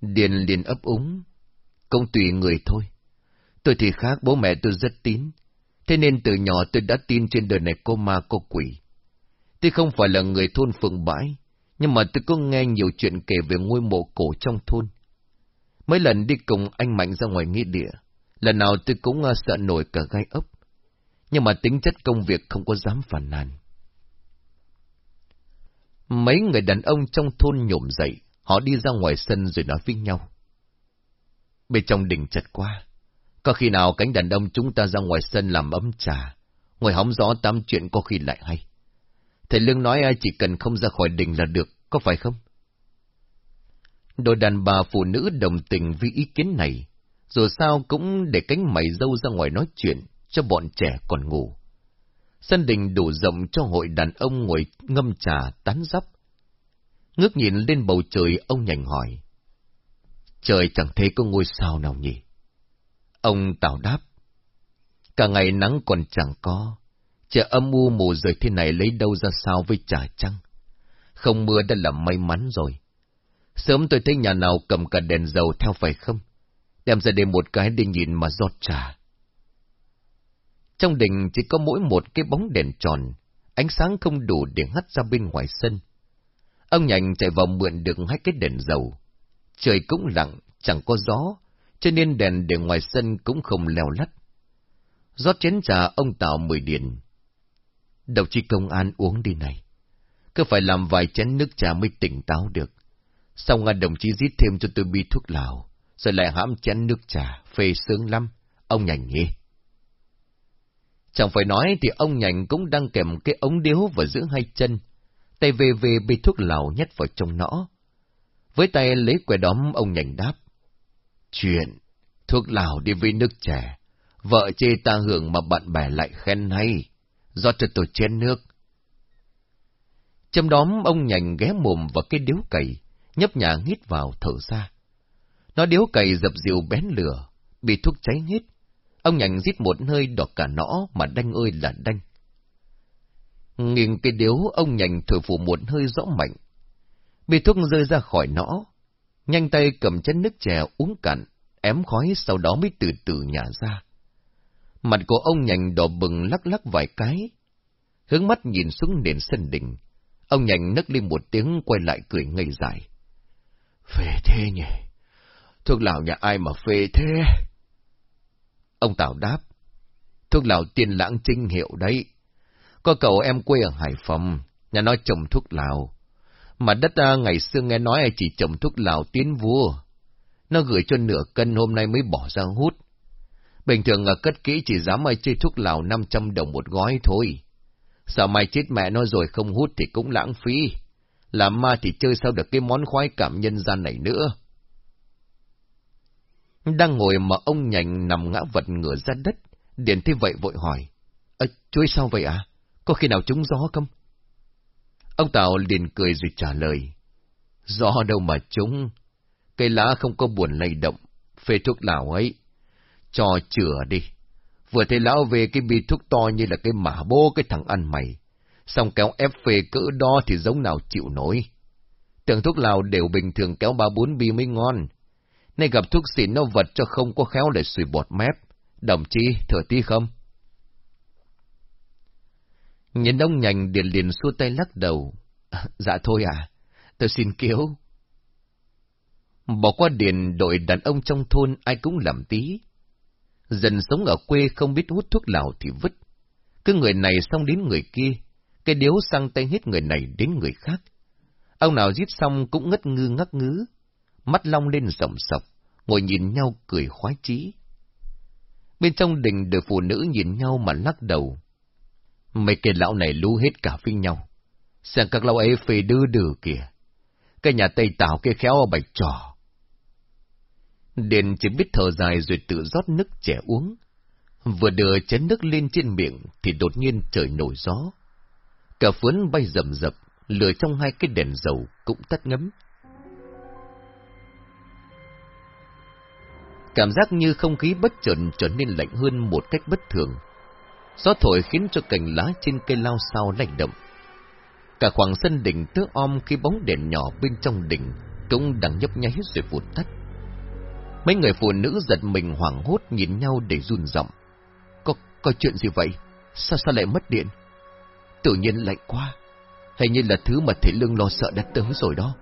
Điền liền ấp úng. Công tùy người thôi. Tôi thì khác, bố mẹ tôi rất tín. Thế nên từ nhỏ tôi đã tin trên đời này có ma có quỷ. Tôi không phải là người thôn phượng bãi, nhưng mà tôi có nghe nhiều chuyện kể về ngôi mộ cổ trong thôn. Mấy lần đi cùng anh Mạnh ra ngoài nghĩa địa, lần nào tôi cũng à, sợ nổi cả gai ốc nhưng mà tính chất công việc không có dám phản nàn. Mấy người đàn ông trong thôn nhổm dậy, họ đi ra ngoài sân rồi nói với nhau. Bên trong đỉnh chật quá, có khi nào cánh đàn ông chúng ta ra ngoài sân làm ấm trà, ngồi hóng gió tám chuyện có khi lại hay. Thầy Lương nói ai chỉ cần không ra khỏi đình là được, có phải không? Đôi đàn bà phụ nữ đồng tình với ý kiến này, dù sao cũng để cánh mày dâu ra ngoài nói chuyện, cho bọn trẻ còn ngủ. Sân đình đủ rộng cho hội đàn ông ngồi ngâm trà tán dắp. Ngước nhìn lên bầu trời, ông nhành hỏi. Trời chẳng thấy có ngôi sao nào nhỉ? Ông Tào đáp. Cả ngày nắng còn chẳng có. Trời âm u mù rời thế này lấy đâu ra sao với trà trăng? Không mưa đã là may mắn rồi. Sớm tôi thấy nhà nào cầm cả đèn dầu theo phải không? Đem ra đây một cái để nhìn mà giọt trà. Trong đình chỉ có mỗi một cái bóng đèn tròn, ánh sáng không đủ để hắt ra bên ngoài sân. Ông nhành chạy vào mượn được hai cái đèn dầu. Trời cũng lặng, chẳng có gió, cho nên đèn để ngoài sân cũng không leo lắt. rót chén trà ông Tào mười điện. đồng chi công an uống đi này. Cứ phải làm vài chén nước trà mới tỉnh táo được. Xong à đồng chí giết thêm cho tôi bi thuốc lào, rồi lại hãm chén nước trà, phê sướng lắm. Ông nhành nghe. Chẳng phải nói thì ông nhành cũng đang kèm cái ống điếu vào giữa hai chân, tay về về bị thuốc lào nhét vào trong nõ. Với tay lấy que đóm ông nhành đáp. Chuyện, thuốc lào đi với nước trẻ, vợ chê ta hưởng mà bạn bè lại khen hay, do cho tôi chén nước. Trong đóm ông nhành ghé mồm vào cái điếu cày, nhấp nhà hít vào thở ra. Nó điếu cày dập dịu bén lửa, bị thuốc cháy hết. Ông nhành rít một hơi đỏ cả nõ mà đanh ơi là đanh. Nghiêng cái điếu ông nhành thổi phủ một hơi rõ mạnh. Bị thuốc rơi ra khỏi nõ. Nhanh tay cầm chén nước chè uống cạn, ém khói sau đó mới từ từ nhả ra. Mặt của ông nhành đỏ bừng lắc lắc vài cái. Hướng mắt nhìn xuống nền sân đình. Ông nhành nấc lên một tiếng quay lại cười ngây dài. Phê thế nhỉ? Thuốc lào nhà ai mà phê thế? Ông Tào đáp. Thuốc lào tiên lãng trinh hiệu đấy. Có cậu em quê ở Hải Phòng, nhà nói trồng thuốc lào. Mà đất ta ngày xưa nghe nói chỉ trồng thuốc lào tiến vua. Nó gửi cho nửa cân hôm nay mới bỏ ra hút. Bình thường là cất kỹ chỉ dám ai chơi thuốc lào 500 đồng một gói thôi. Sợ mày chết mẹ nó rồi không hút thì cũng lãng phí. Làm ma thì chơi sao được cái món khoái cảm nhân gian này nữa. Đang ngồi mà ông nhành nằm ngã vật ngửa ra đất, Điền thế vậy vội hỏi. Ơ, chuối sao vậy à? Có khi nào trúng gió không? Ông Tào liền cười rồi trả lời. Rõ đâu mà chúng Cây lá không có buồn lay động, phê thuốc lào ấy. Cho chữa đi. Vừa thấy lão về cái bi thuốc to như là cái mả bô cái thằng ăn mày. Xong kéo ép phê cỡ đo thì giống nào chịu nổi. Tưởng thuốc lào đều bình thường kéo ba bốn bi mới ngon. Nay gặp thuốc xịn nó vật cho không có khéo để sùi bọt mép. Đồng chí, thở tí không? Nhìn ông nhành điền liền xua tay lắc đầu. dạ thôi à, tôi xin kiếu. Bỏ qua điền đội đàn ông trong thôn ai cũng làm tí. Dần sống ở quê không biết hút thuốc lào thì vứt. Cứ người này xong đến người kia, cái điếu sang tay hết người này đến người khác. Ông nào giết xong cũng ngất ngư ngắc ngứ, mắt long lên rộng sọc, ngồi nhìn nhau cười khoái chí. Bên trong đình đôi phụ nữ nhìn nhau mà lắc đầu. Mấy cái lão này lú hết cả với nhau. Xem các lão ấy phê đưa đừ kìa. Cái nhà Tây Tảo kia khéo bạch trò. Điền chỉ biết thở dài rồi tự rót nước trẻ uống. Vừa đưa chén nước lên trên miệng thì đột nhiên trời nổi gió. Cả phướn bay rầm rập, lửa trong hai cái đèn dầu cũng tắt ngấm. Cảm giác như không khí bất chợt trở nên lạnh hơn một cách bất thường. Gió thổi khiến cho cành lá trên cây lao sao lạnh động. Cả khoảng sân đỉnh tứ om khi bóng đèn nhỏ bên trong đỉnh cũng đang nhấp nháy rồi vụt tắt. Mấy người phụ nữ giật mình hoảng hốt nhìn nhau để run giọng. Có, có chuyện gì vậy? Sao sao lại mất điện? Tự nhiên lạnh quá. Hình như là thứ mà thể lương lo sợ đã tới rồi đó.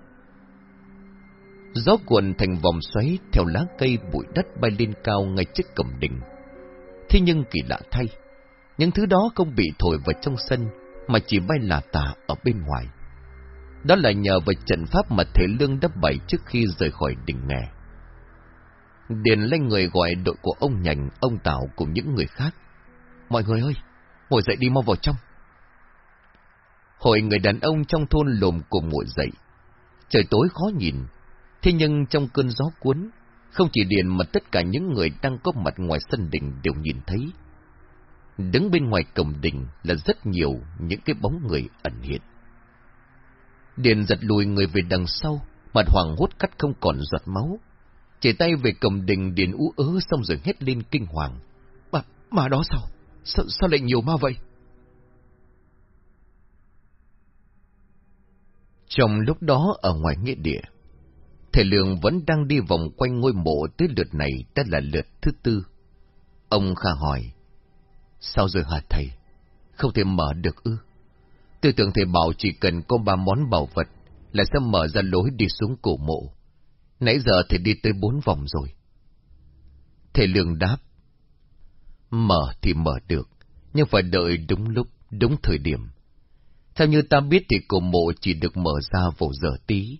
Gió cuồn thành vòng xoáy theo lá cây bụi đất bay lên cao ngay trước cổng đỉnh. Thế nhưng kỳ lạ thay, những thứ đó không bị thổi vào trong sân, mà chỉ bay là tà ở bên ngoài. Đó là nhờ vào trận pháp mà Thể Lương đã bày trước khi rời khỏi đỉnh nghè. Điền lên người gọi đội của ông Nhành, ông Tào cùng những người khác. Mọi người ơi, ngồi dậy đi mau vào trong. Hội người đàn ông trong thôn lồm cùng ngồi dậy. Trời tối khó nhìn, thế nhưng trong cơn gió cuốn, không chỉ Điền mà tất cả những người đang có mặt ngoài sân đình đều nhìn thấy đứng bên ngoài cổng đình là rất nhiều những cái bóng người ẩn hiện. Điền giật lùi người về đằng sau, mặt hoàng hốt cắt không còn giọt máu. Chỉ tay về cổng đình Điền ú ớ xong rồi hét lên kinh hoàng. Mà, mà đó sao? Sao, sao lại nhiều ma vậy? Trong lúc đó ở ngoài nghĩa địa, thầy Lương vẫn đang đi vòng quanh ngôi mộ tới lượt này đã là lượt thứ tư. Ông Kha hỏi, sao rồi hả thầy? Không thể mở được ư? tôi tưởng thầy bảo chỉ cần có ba món bảo vật là sẽ mở ra lối đi xuống cổ mộ. Nãy giờ thầy đi tới bốn vòng rồi. Thầy Lương đáp, mở thì mở được, nhưng phải đợi đúng lúc, đúng thời điểm. Theo như ta biết thì cổ mộ chỉ được mở ra vào giờ tí.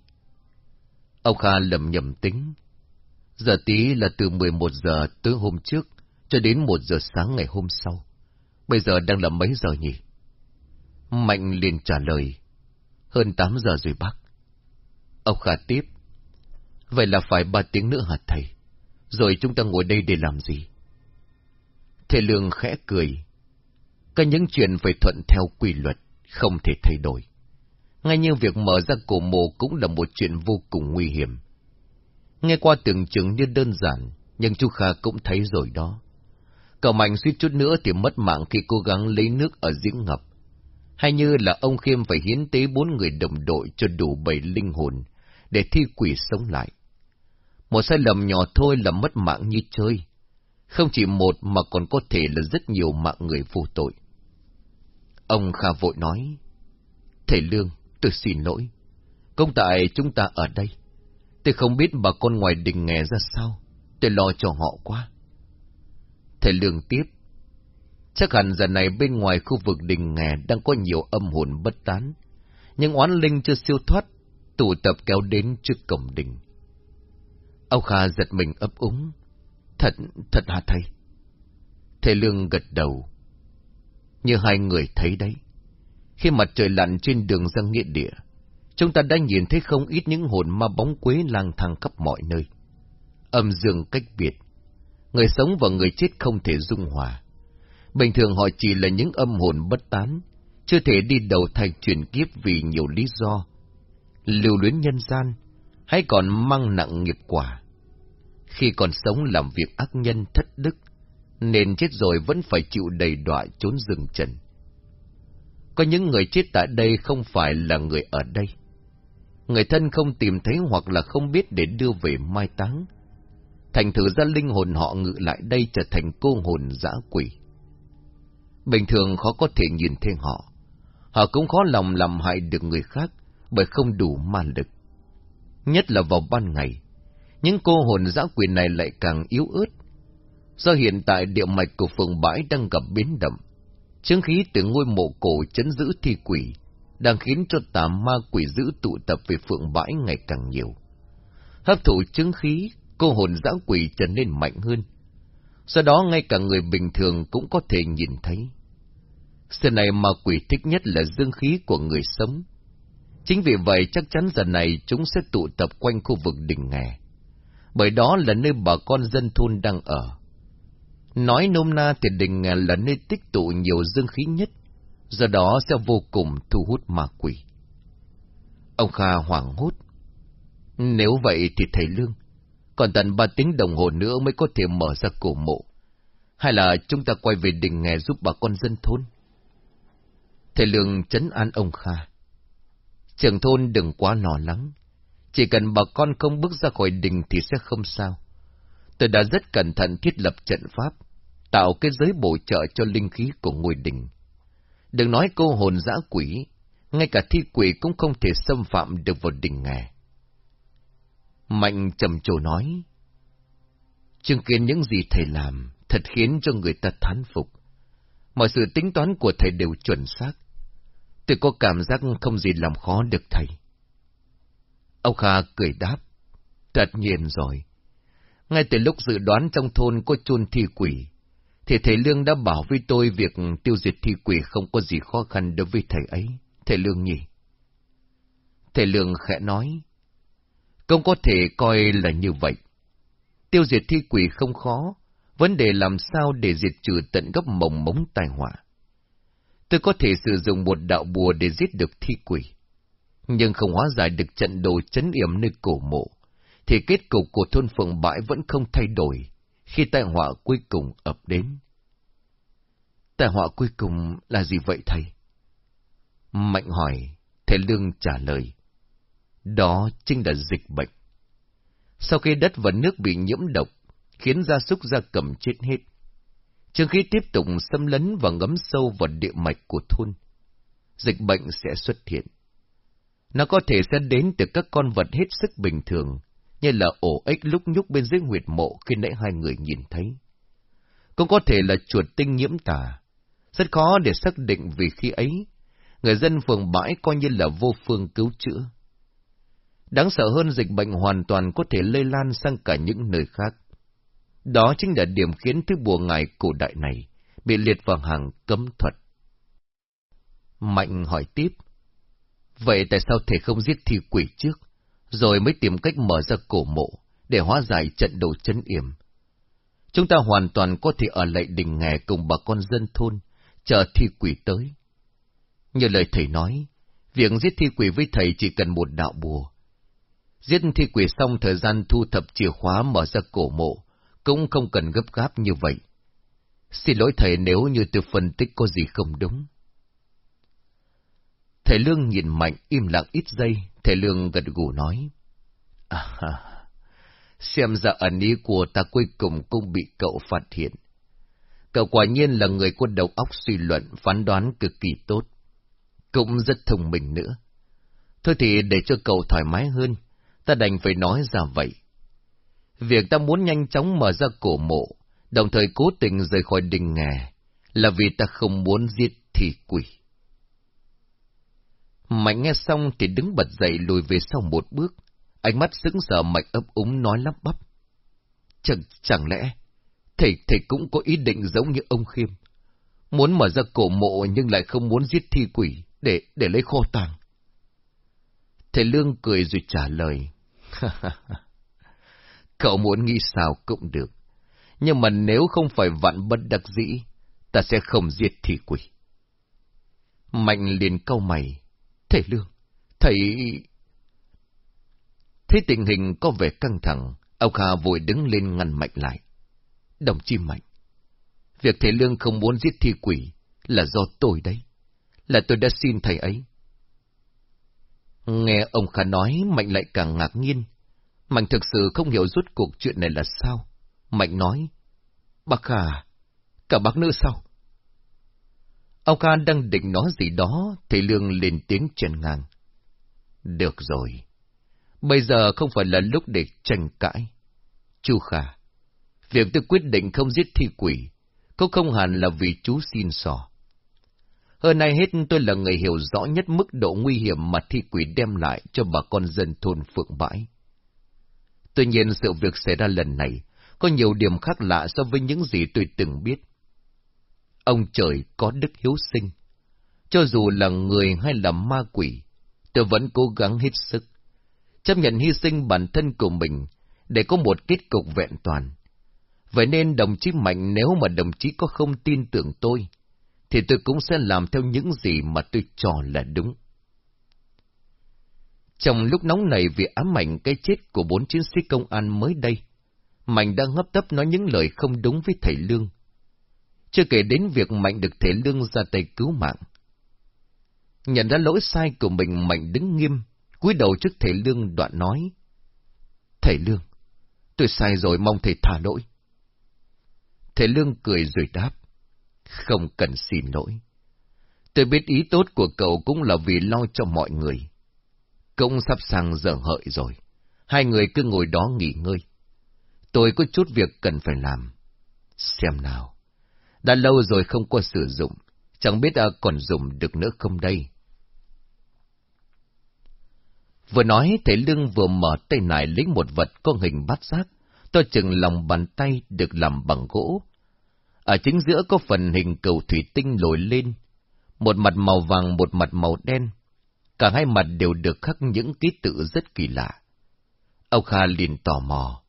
Ông Kha lầm nhầm tính. Giờ tí là từ 11 giờ tới hôm trước cho đến 1 giờ sáng ngày hôm sau. Bây giờ đang là mấy giờ nhỉ? Mạnh liền trả lời. Hơn 8 giờ rồi bác. Ông Khả tiếp. Vậy là phải ba tiếng nữa hả thầy? Rồi chúng ta ngồi đây để làm gì? Thầy Lương khẽ cười. Có những chuyện phải thuận theo quy luật không thể thay đổi. Ngay như việc mở ra cổ mộ cũng là một chuyện vô cùng nguy hiểm. Nghe qua tưởng chừng như đơn giản, nhưng chú Kha cũng thấy rồi đó. Cậu Mạnh suýt chút nữa thì mất mạng khi cố gắng lấy nước ở giếng ngập. Hay như là ông Khiêm phải hiến tế bốn người đồng đội cho đủ bảy linh hồn, để thi quỷ sống lại. Một sai lầm nhỏ thôi là mất mạng như chơi. Không chỉ một mà còn có thể là rất nhiều mạng người vô tội. Ông Kha vội nói, Thầy Lương, tôi xin lỗi. Công tại chúng ta ở đây. Tôi không biết bà con ngoài đình nghe ra sao. Tôi lo cho họ quá. Thầy Lương tiếp. Chắc hẳn giờ này bên ngoài khu vực đình nghè đang có nhiều âm hồn bất tán. Nhưng oán linh chưa siêu thoát, tụ tập kéo đến trước cổng đình. Âu Kha giật mình ấp úng. Thật, thật hả thầy? Thầy Lương gật đầu. Như hai người thấy đấy. Khi mặt trời lặn trên đường ra nghĩa địa, chúng ta đã nhìn thấy không ít những hồn ma bóng quế lang thang khắp mọi nơi. Âm dương cách biệt. Người sống và người chết không thể dung hòa. Bình thường họ chỉ là những âm hồn bất tán, chưa thể đi đầu thai chuyển kiếp vì nhiều lý do. Lưu luyến nhân gian, hay còn mang nặng nghiệp quả. Khi còn sống làm việc ác nhân thất đức, nên chết rồi vẫn phải chịu đầy đọa trốn rừng trần. Có những người chết tại đây không phải là người ở đây. Người thân không tìm thấy hoặc là không biết để đưa về mai táng. Thành thử ra linh hồn họ ngự lại đây trở thành cô hồn dã quỷ. Bình thường khó có thể nhìn thấy họ. Họ cũng khó lòng làm hại được người khác bởi không đủ ma lực. Nhất là vào ban ngày, những cô hồn dã quỷ này lại càng yếu ớt. Do hiện tại địa mạch của phường bãi đang gặp biến động, chứng khí từ ngôi mộ cổ chấn giữ thi quỷ, đang khiến cho tà ma quỷ giữ tụ tập về phượng bãi ngày càng nhiều. Hấp thụ chứng khí, cô hồn dã quỷ trở nên mạnh hơn. Sau đó ngay cả người bình thường cũng có thể nhìn thấy. Sự này ma quỷ thích nhất là dương khí của người sống. Chính vì vậy chắc chắn giờ này chúng sẽ tụ tập quanh khu vực đỉnh nghè. Bởi đó là nơi bà con dân thôn đang ở. Nói nôm na thì đỉnh nghè là nơi tích tụ nhiều dương khí nhất, do đó sẽ vô cùng thu hút ma quỷ. Ông Kha hoảng hốt. Nếu vậy thì thầy Lương, còn tận ba tiếng đồng hồ nữa mới có thể mở ra cổ mộ. Hay là chúng ta quay về đình nghè giúp bà con dân thôn? Thầy Lương chấn an ông Kha. Trường thôn đừng quá nò lắng. Chỉ cần bà con không bước ra khỏi đình thì sẽ không sao. Tôi đã rất cẩn thận thiết lập trận pháp, tạo cái giới bổ trợ cho linh khí của ngôi đình. Đừng nói cô hồn dã quỷ, ngay cả thi quỷ cũng không thể xâm phạm được vào đình nghè. Mạnh trầm trồ nói, chứng kiến những gì thầy làm thật khiến cho người ta thán phục. Mọi sự tính toán của thầy đều chuẩn xác. Tôi có cảm giác không gì làm khó được thầy. Ông Kha cười đáp, tất nhiên rồi. Ngay từ lúc dự đoán trong thôn có chôn thi quỷ, thì thầy Lương đã bảo với tôi việc tiêu diệt thi quỷ không có gì khó khăn đối với thầy ấy. Thầy Lương nhỉ? Thầy Lương khẽ nói, công có thể coi là như vậy. Tiêu diệt thi quỷ không khó, Vấn đề làm sao để diệt trừ tận gốc mồng mống tai họa. Tôi có thể sử dụng một đạo bùa để giết được thi quỷ. Nhưng không hóa giải được trận đồ chấn yểm nơi cổ mộ, thì kết cục của thôn phượng bãi vẫn không thay đổi khi tai họa cuối cùng ập đến. Tai họa cuối cùng là gì vậy thầy? Mạnh hỏi, thầy Lương trả lời. Đó chính là dịch bệnh. Sau khi đất và nước bị nhiễm độc, khiến gia súc gia cầm chết hết. Trước khi tiếp tục xâm lấn và ngấm sâu vào địa mạch của thôn, dịch bệnh sẽ xuất hiện. Nó có thể sẽ đến từ các con vật hết sức bình thường, như là ổ ếch lúc nhúc bên dưới huyệt mộ khi nãy hai người nhìn thấy. Cũng có thể là chuột tinh nhiễm tà. Rất khó để xác định vì khi ấy, người dân phường bãi coi như là vô phương cứu chữa. Đáng sợ hơn dịch bệnh hoàn toàn có thể lây lan sang cả những nơi khác. Đó chính là điểm khiến thứ bùa ngài cổ đại này bị liệt vào hàng cấm thuật. Mạnh hỏi tiếp. Vậy tại sao thầy không giết thi quỷ trước, rồi mới tìm cách mở ra cổ mộ để hóa giải trận đồ chấn yểm? Chúng ta hoàn toàn có thể ở lại đình nghè cùng bà con dân thôn, chờ thi quỷ tới. Như lời thầy nói, việc giết thi quỷ với thầy chỉ cần một đạo bùa. Giết thi quỷ xong thời gian thu thập chìa khóa mở ra cổ mộ, cũng không cần gấp gáp như vậy. Xin lỗi thầy nếu như tôi phân tích có gì không đúng. Thầy Lương nhìn Mạnh im lặng ít giây, thầy Lương gật gù nói. À, xem ra ẩn ý của ta cuối cùng cũng bị cậu phát hiện. Cậu quả nhiên là người có đầu óc suy luận, phán đoán cực kỳ tốt. Cũng rất thông minh nữa. Thôi thì để cho cậu thoải mái hơn, ta đành phải nói ra vậy. Việc ta muốn nhanh chóng mở ra cổ mộ, đồng thời cố tình rời khỏi đình nghè, là vì ta không muốn giết thị quỷ. Mạnh nghe xong thì đứng bật dậy lùi về sau một bước, ánh mắt sững sờ mạnh ấp úng nói lắp bắp. Chẳng, chẳng lẽ, thầy thầy cũng có ý định giống như ông Khiêm, muốn mở ra cổ mộ nhưng lại không muốn giết thi quỷ để để lấy kho tàng. Thầy Lương cười rồi trả lời. Cậu muốn nghĩ sao cũng được. Nhưng mà nếu không phải vặn bất đặc dĩ, ta sẽ không giết thị quỷ. Mạnh liền câu mày. Thầy Lương, thầy... Thấy tình hình có vẻ căng thẳng, ông Kha vội đứng lên ngăn Mạnh lại. Đồng chí Mạnh, việc thầy Lương không muốn giết thi quỷ là do tôi đấy. Là tôi đã xin thầy ấy. Nghe ông Kha nói, Mạnh lại càng ngạc nhiên, Mạnh thực sự không hiểu rút cuộc chuyện này là sao. Mạnh nói, bác Kha, cả bác nữa sao? Ông Kha đang định nói gì đó, thì Lương lên tiếng trần ngang. Được rồi, bây giờ không phải là lúc để tranh cãi. Chu Kha, việc tôi quyết định không giết thi quỷ, cũng không hẳn là vì chú xin sò. Hơn ai hết tôi là người hiểu rõ nhất mức độ nguy hiểm mà thi quỷ đem lại cho bà con dân thôn Phượng Bãi. Tuy nhiên sự việc xảy ra lần này có nhiều điểm khác lạ so với những gì tôi từng biết. Ông trời có đức hiếu sinh. Cho dù là người hay là ma quỷ, tôi vẫn cố gắng hết sức. Chấp nhận hy sinh bản thân của mình để có một kết cục vẹn toàn. Vậy nên đồng chí Mạnh nếu mà đồng chí có không tin tưởng tôi, thì tôi cũng sẽ làm theo những gì mà tôi cho là đúng. Trong lúc nóng này vì ám ảnh cái chết của bốn chiến sĩ công an mới đây, Mạnh đang hấp tấp nói những lời không đúng với thầy Lương. Chưa kể đến việc Mạnh được thầy Lương ra tay cứu mạng. Nhận ra lỗi sai của mình Mạnh đứng nghiêm, cúi đầu trước thầy Lương đoạn nói. Thầy Lương, tôi sai rồi mong thầy thả lỗi. Thầy Lương cười rồi đáp. Không cần xin lỗi. Tôi biết ý tốt của cậu cũng là vì lo cho mọi người. Cũng sắp sang giờ hợi rồi. Hai người cứ ngồi đó nghỉ ngơi. Tôi có chút việc cần phải làm. Xem nào. Đã lâu rồi không có sử dụng. Chẳng biết à, còn dùng được nữa không đây. Vừa nói, thầy lưng vừa mở tay nải lấy một vật có hình bát giác, to chừng lòng bàn tay được làm bằng gỗ. Ở chính giữa có phần hình cầu thủy tinh nổi lên, một mặt màu vàng một mặt màu đen, Cả hai mặt đều được khắc những ký tự rất kỳ lạ. Ông Kha liền tò mò.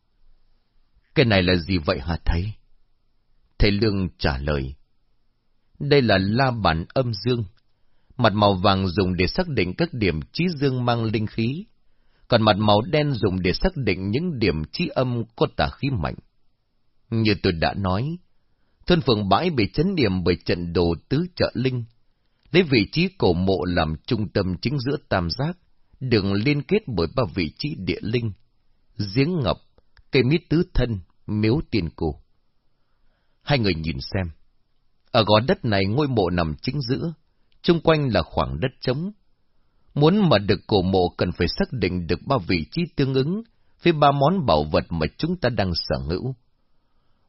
Cái này là gì vậy hả thầy? Thầy Lương trả lời. Đây là la bản âm dương. Mặt màu vàng dùng để xác định các điểm trí dương mang linh khí, còn mặt màu đen dùng để xác định những điểm trí âm có tà khí mạnh. Như tôi đã nói, thôn phường bãi bị chấn điểm bởi trận đồ tứ trợ linh, lấy vị trí cổ mộ làm trung tâm chính giữa tam giác, đường liên kết bởi ba vị trí địa linh, giếng ngọc, cây mít tứ thân, miếu tiền cổ. Hai người nhìn xem. Ở gò đất này ngôi mộ nằm chính giữa, chung quanh là khoảng đất trống. Muốn mà được cổ mộ cần phải xác định được ba vị trí tương ứng với ba món bảo vật mà chúng ta đang sở hữu.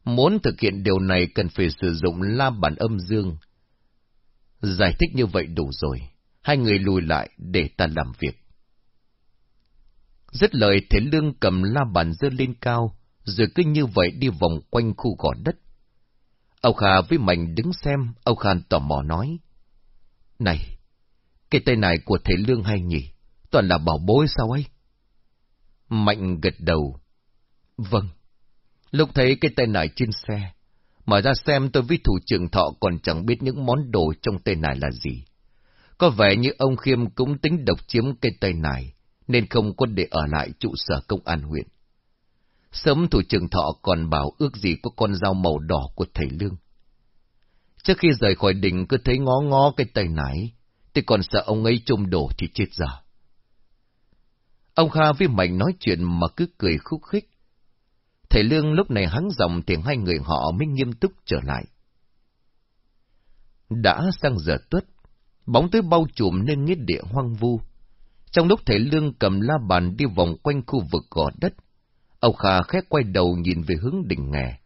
Muốn thực hiện điều này cần phải sử dụng la bản âm dương. Giải thích như vậy đủ rồi. Hai người lùi lại để ta làm việc. Dứt lời Thế Lương cầm la bàn dơ lên cao, rồi cứ như vậy đi vòng quanh khu gò đất. Âu Kha với Mạnh đứng xem, Âu Khan tò mò nói. Này, cái tay này của Thế Lương hay nhỉ? Toàn là bảo bối sao ấy? Mạnh gật đầu. Vâng. Lúc thấy cái tay này trên xe, mở ra xem tôi với thủ trưởng thọ còn chẳng biết những món đồ trong tay này là gì. Có vẻ như ông Khiêm cũng tính độc chiếm cây tay này, nên không có để ở lại trụ sở công an huyện. Sớm thủ trưởng thọ còn bảo ước gì có con dao màu đỏ của thầy Lương. Trước khi rời khỏi đình cứ thấy ngó ngó cái tay nải, thì còn sợ ông ấy trông đổ thì chết giờ. Ông Kha với Mạnh nói chuyện mà cứ cười khúc khích. Thầy Lương lúc này hắn giọng thì hai người họ mới nghiêm túc trở lại. Đã sang giờ tuất, bóng tối bao trùm nên nghĩa địa hoang vu. Trong lúc thầy Lương cầm la bàn đi vòng quanh khu vực gò đất, ông Kha khẽ quay đầu nhìn về hướng đỉnh nghè.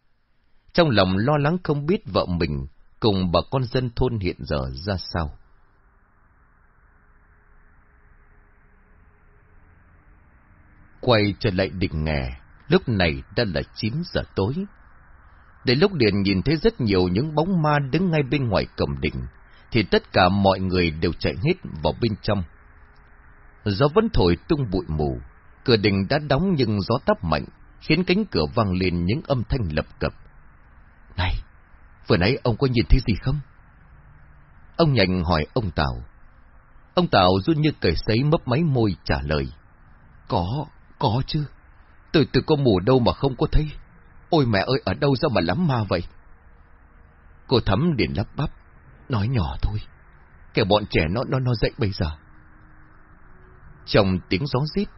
Trong lòng lo lắng không biết vợ mình cùng bà con dân thôn hiện giờ ra sao. Quay trở lại đỉnh nghè, lúc này đã là 9 giờ tối. Để lúc Điền nhìn thấy rất nhiều những bóng ma đứng ngay bên ngoài cổng đỉnh, thì tất cả mọi người đều chạy hết vào bên trong. Gió vẫn thổi tung bụi mù, cửa đình đã đóng nhưng gió tắp mạnh, khiến cánh cửa vang lên những âm thanh lập cập. Này, vừa nãy ông có nhìn thấy gì không? Ông nhành hỏi ông Tào. Ông Tào run như cởi sấy mấp máy môi trả lời. Có, có chứ. Từ từ có mù đâu mà không có thấy. Ôi mẹ ơi, ở đâu ra mà lắm ma vậy? Cô thắm điện lắp bắp, nói nhỏ thôi. Kẻ bọn trẻ nó nó nó dậy bây giờ. Trong tiếng gió rít,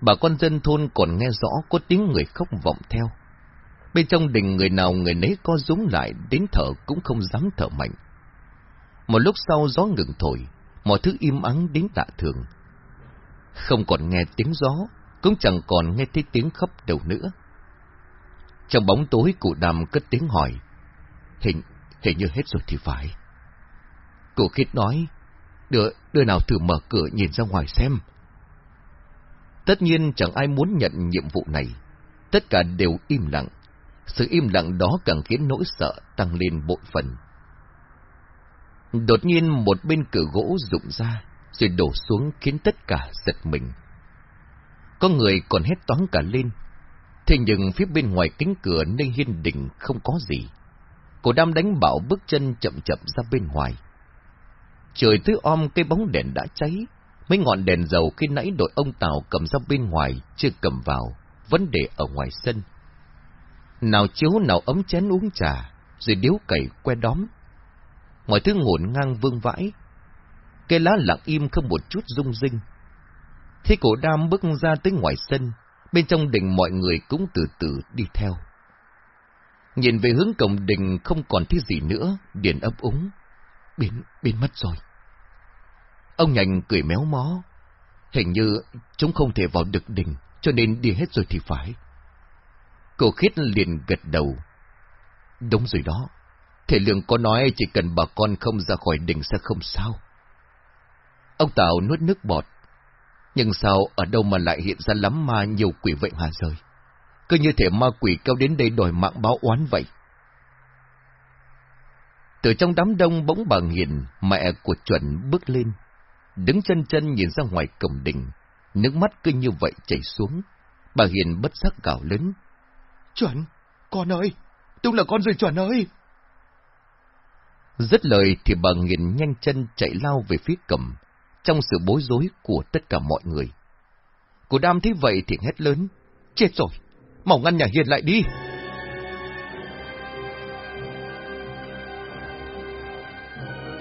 bà con dân thôn còn nghe rõ có tiếng người khóc vọng theo. Bên trong đình người nào người nấy co rúm lại, đến thở cũng không dám thở mạnh. Một lúc sau gió ngừng thổi, mọi thứ im ắng đến lạ thường. Không còn nghe tiếng gió, cũng chẳng còn nghe thấy tiếng khóc đâu nữa. Trong bóng tối cụ đàm cất tiếng hỏi, hình, hình như hết rồi thì phải. Cụ khít nói, đưa, đưa nào thử mở cửa nhìn ra ngoài xem. Tất nhiên chẳng ai muốn nhận nhiệm vụ này, tất cả đều im lặng, sự im lặng đó càng khiến nỗi sợ tăng lên bội phần. Đột nhiên một bên cửa gỗ rụng ra, rồi đổ xuống khiến tất cả giật mình. Có người còn hét toán cả lên. Thế nhưng phía bên ngoài cánh cửa nơi hiên đình không có gì. Cổ đam đánh bảo bước chân chậm chậm ra bên ngoài. Trời thứ om cây bóng đèn đã cháy. Mấy ngọn đèn dầu khi nãy đội ông Tàu cầm ra bên ngoài, chưa cầm vào, vấn đề ở ngoài sân. Nào chiếu nào ấm chén uống trà, rồi điếu cày que đóm. Mọi thứ ngổn ngang vương vãi. Cây lá lặng im không một chút rung rinh. Thế cổ đam bước ra tới ngoài sân, bên trong đình mọi người cũng từ từ đi theo. Nhìn về hướng cổng đình không còn thứ gì nữa, điền ấp úng. Biến, biến mất rồi. Ông nhành cười méo mó. Hình như chúng không thể vào được đình, cho nên đi hết rồi thì phải. Cô khít liền gật đầu. Đúng rồi đó. Thể lượng có nói chỉ cần bà con không ra khỏi đình sẽ không sao. Ông Tào nuốt nước bọt. Nhưng sao ở đâu mà lại hiện ra lắm ma nhiều quỷ vậy hả rời? Cứ như thể ma quỷ kéo đến đây đòi mạng báo oán vậy. Từ trong đám đông bỗng bà Hiền, mẹ của chuẩn bước lên. Đứng chân chân nhìn ra ngoài cổng đình, nước mắt cứ như vậy chảy xuống. Bà Hiền bất giác gào lớn. Chuẩn, con ơi, đúng là con rồi chuẩn ơi. Dứt lời thì bà nghiền nhanh chân chạy lao về phía cầm, trong sự bối rối của tất cả mọi người. Cô đam thấy vậy thì hét lớn, chết rồi, mau ngăn nhà Hiền lại đi!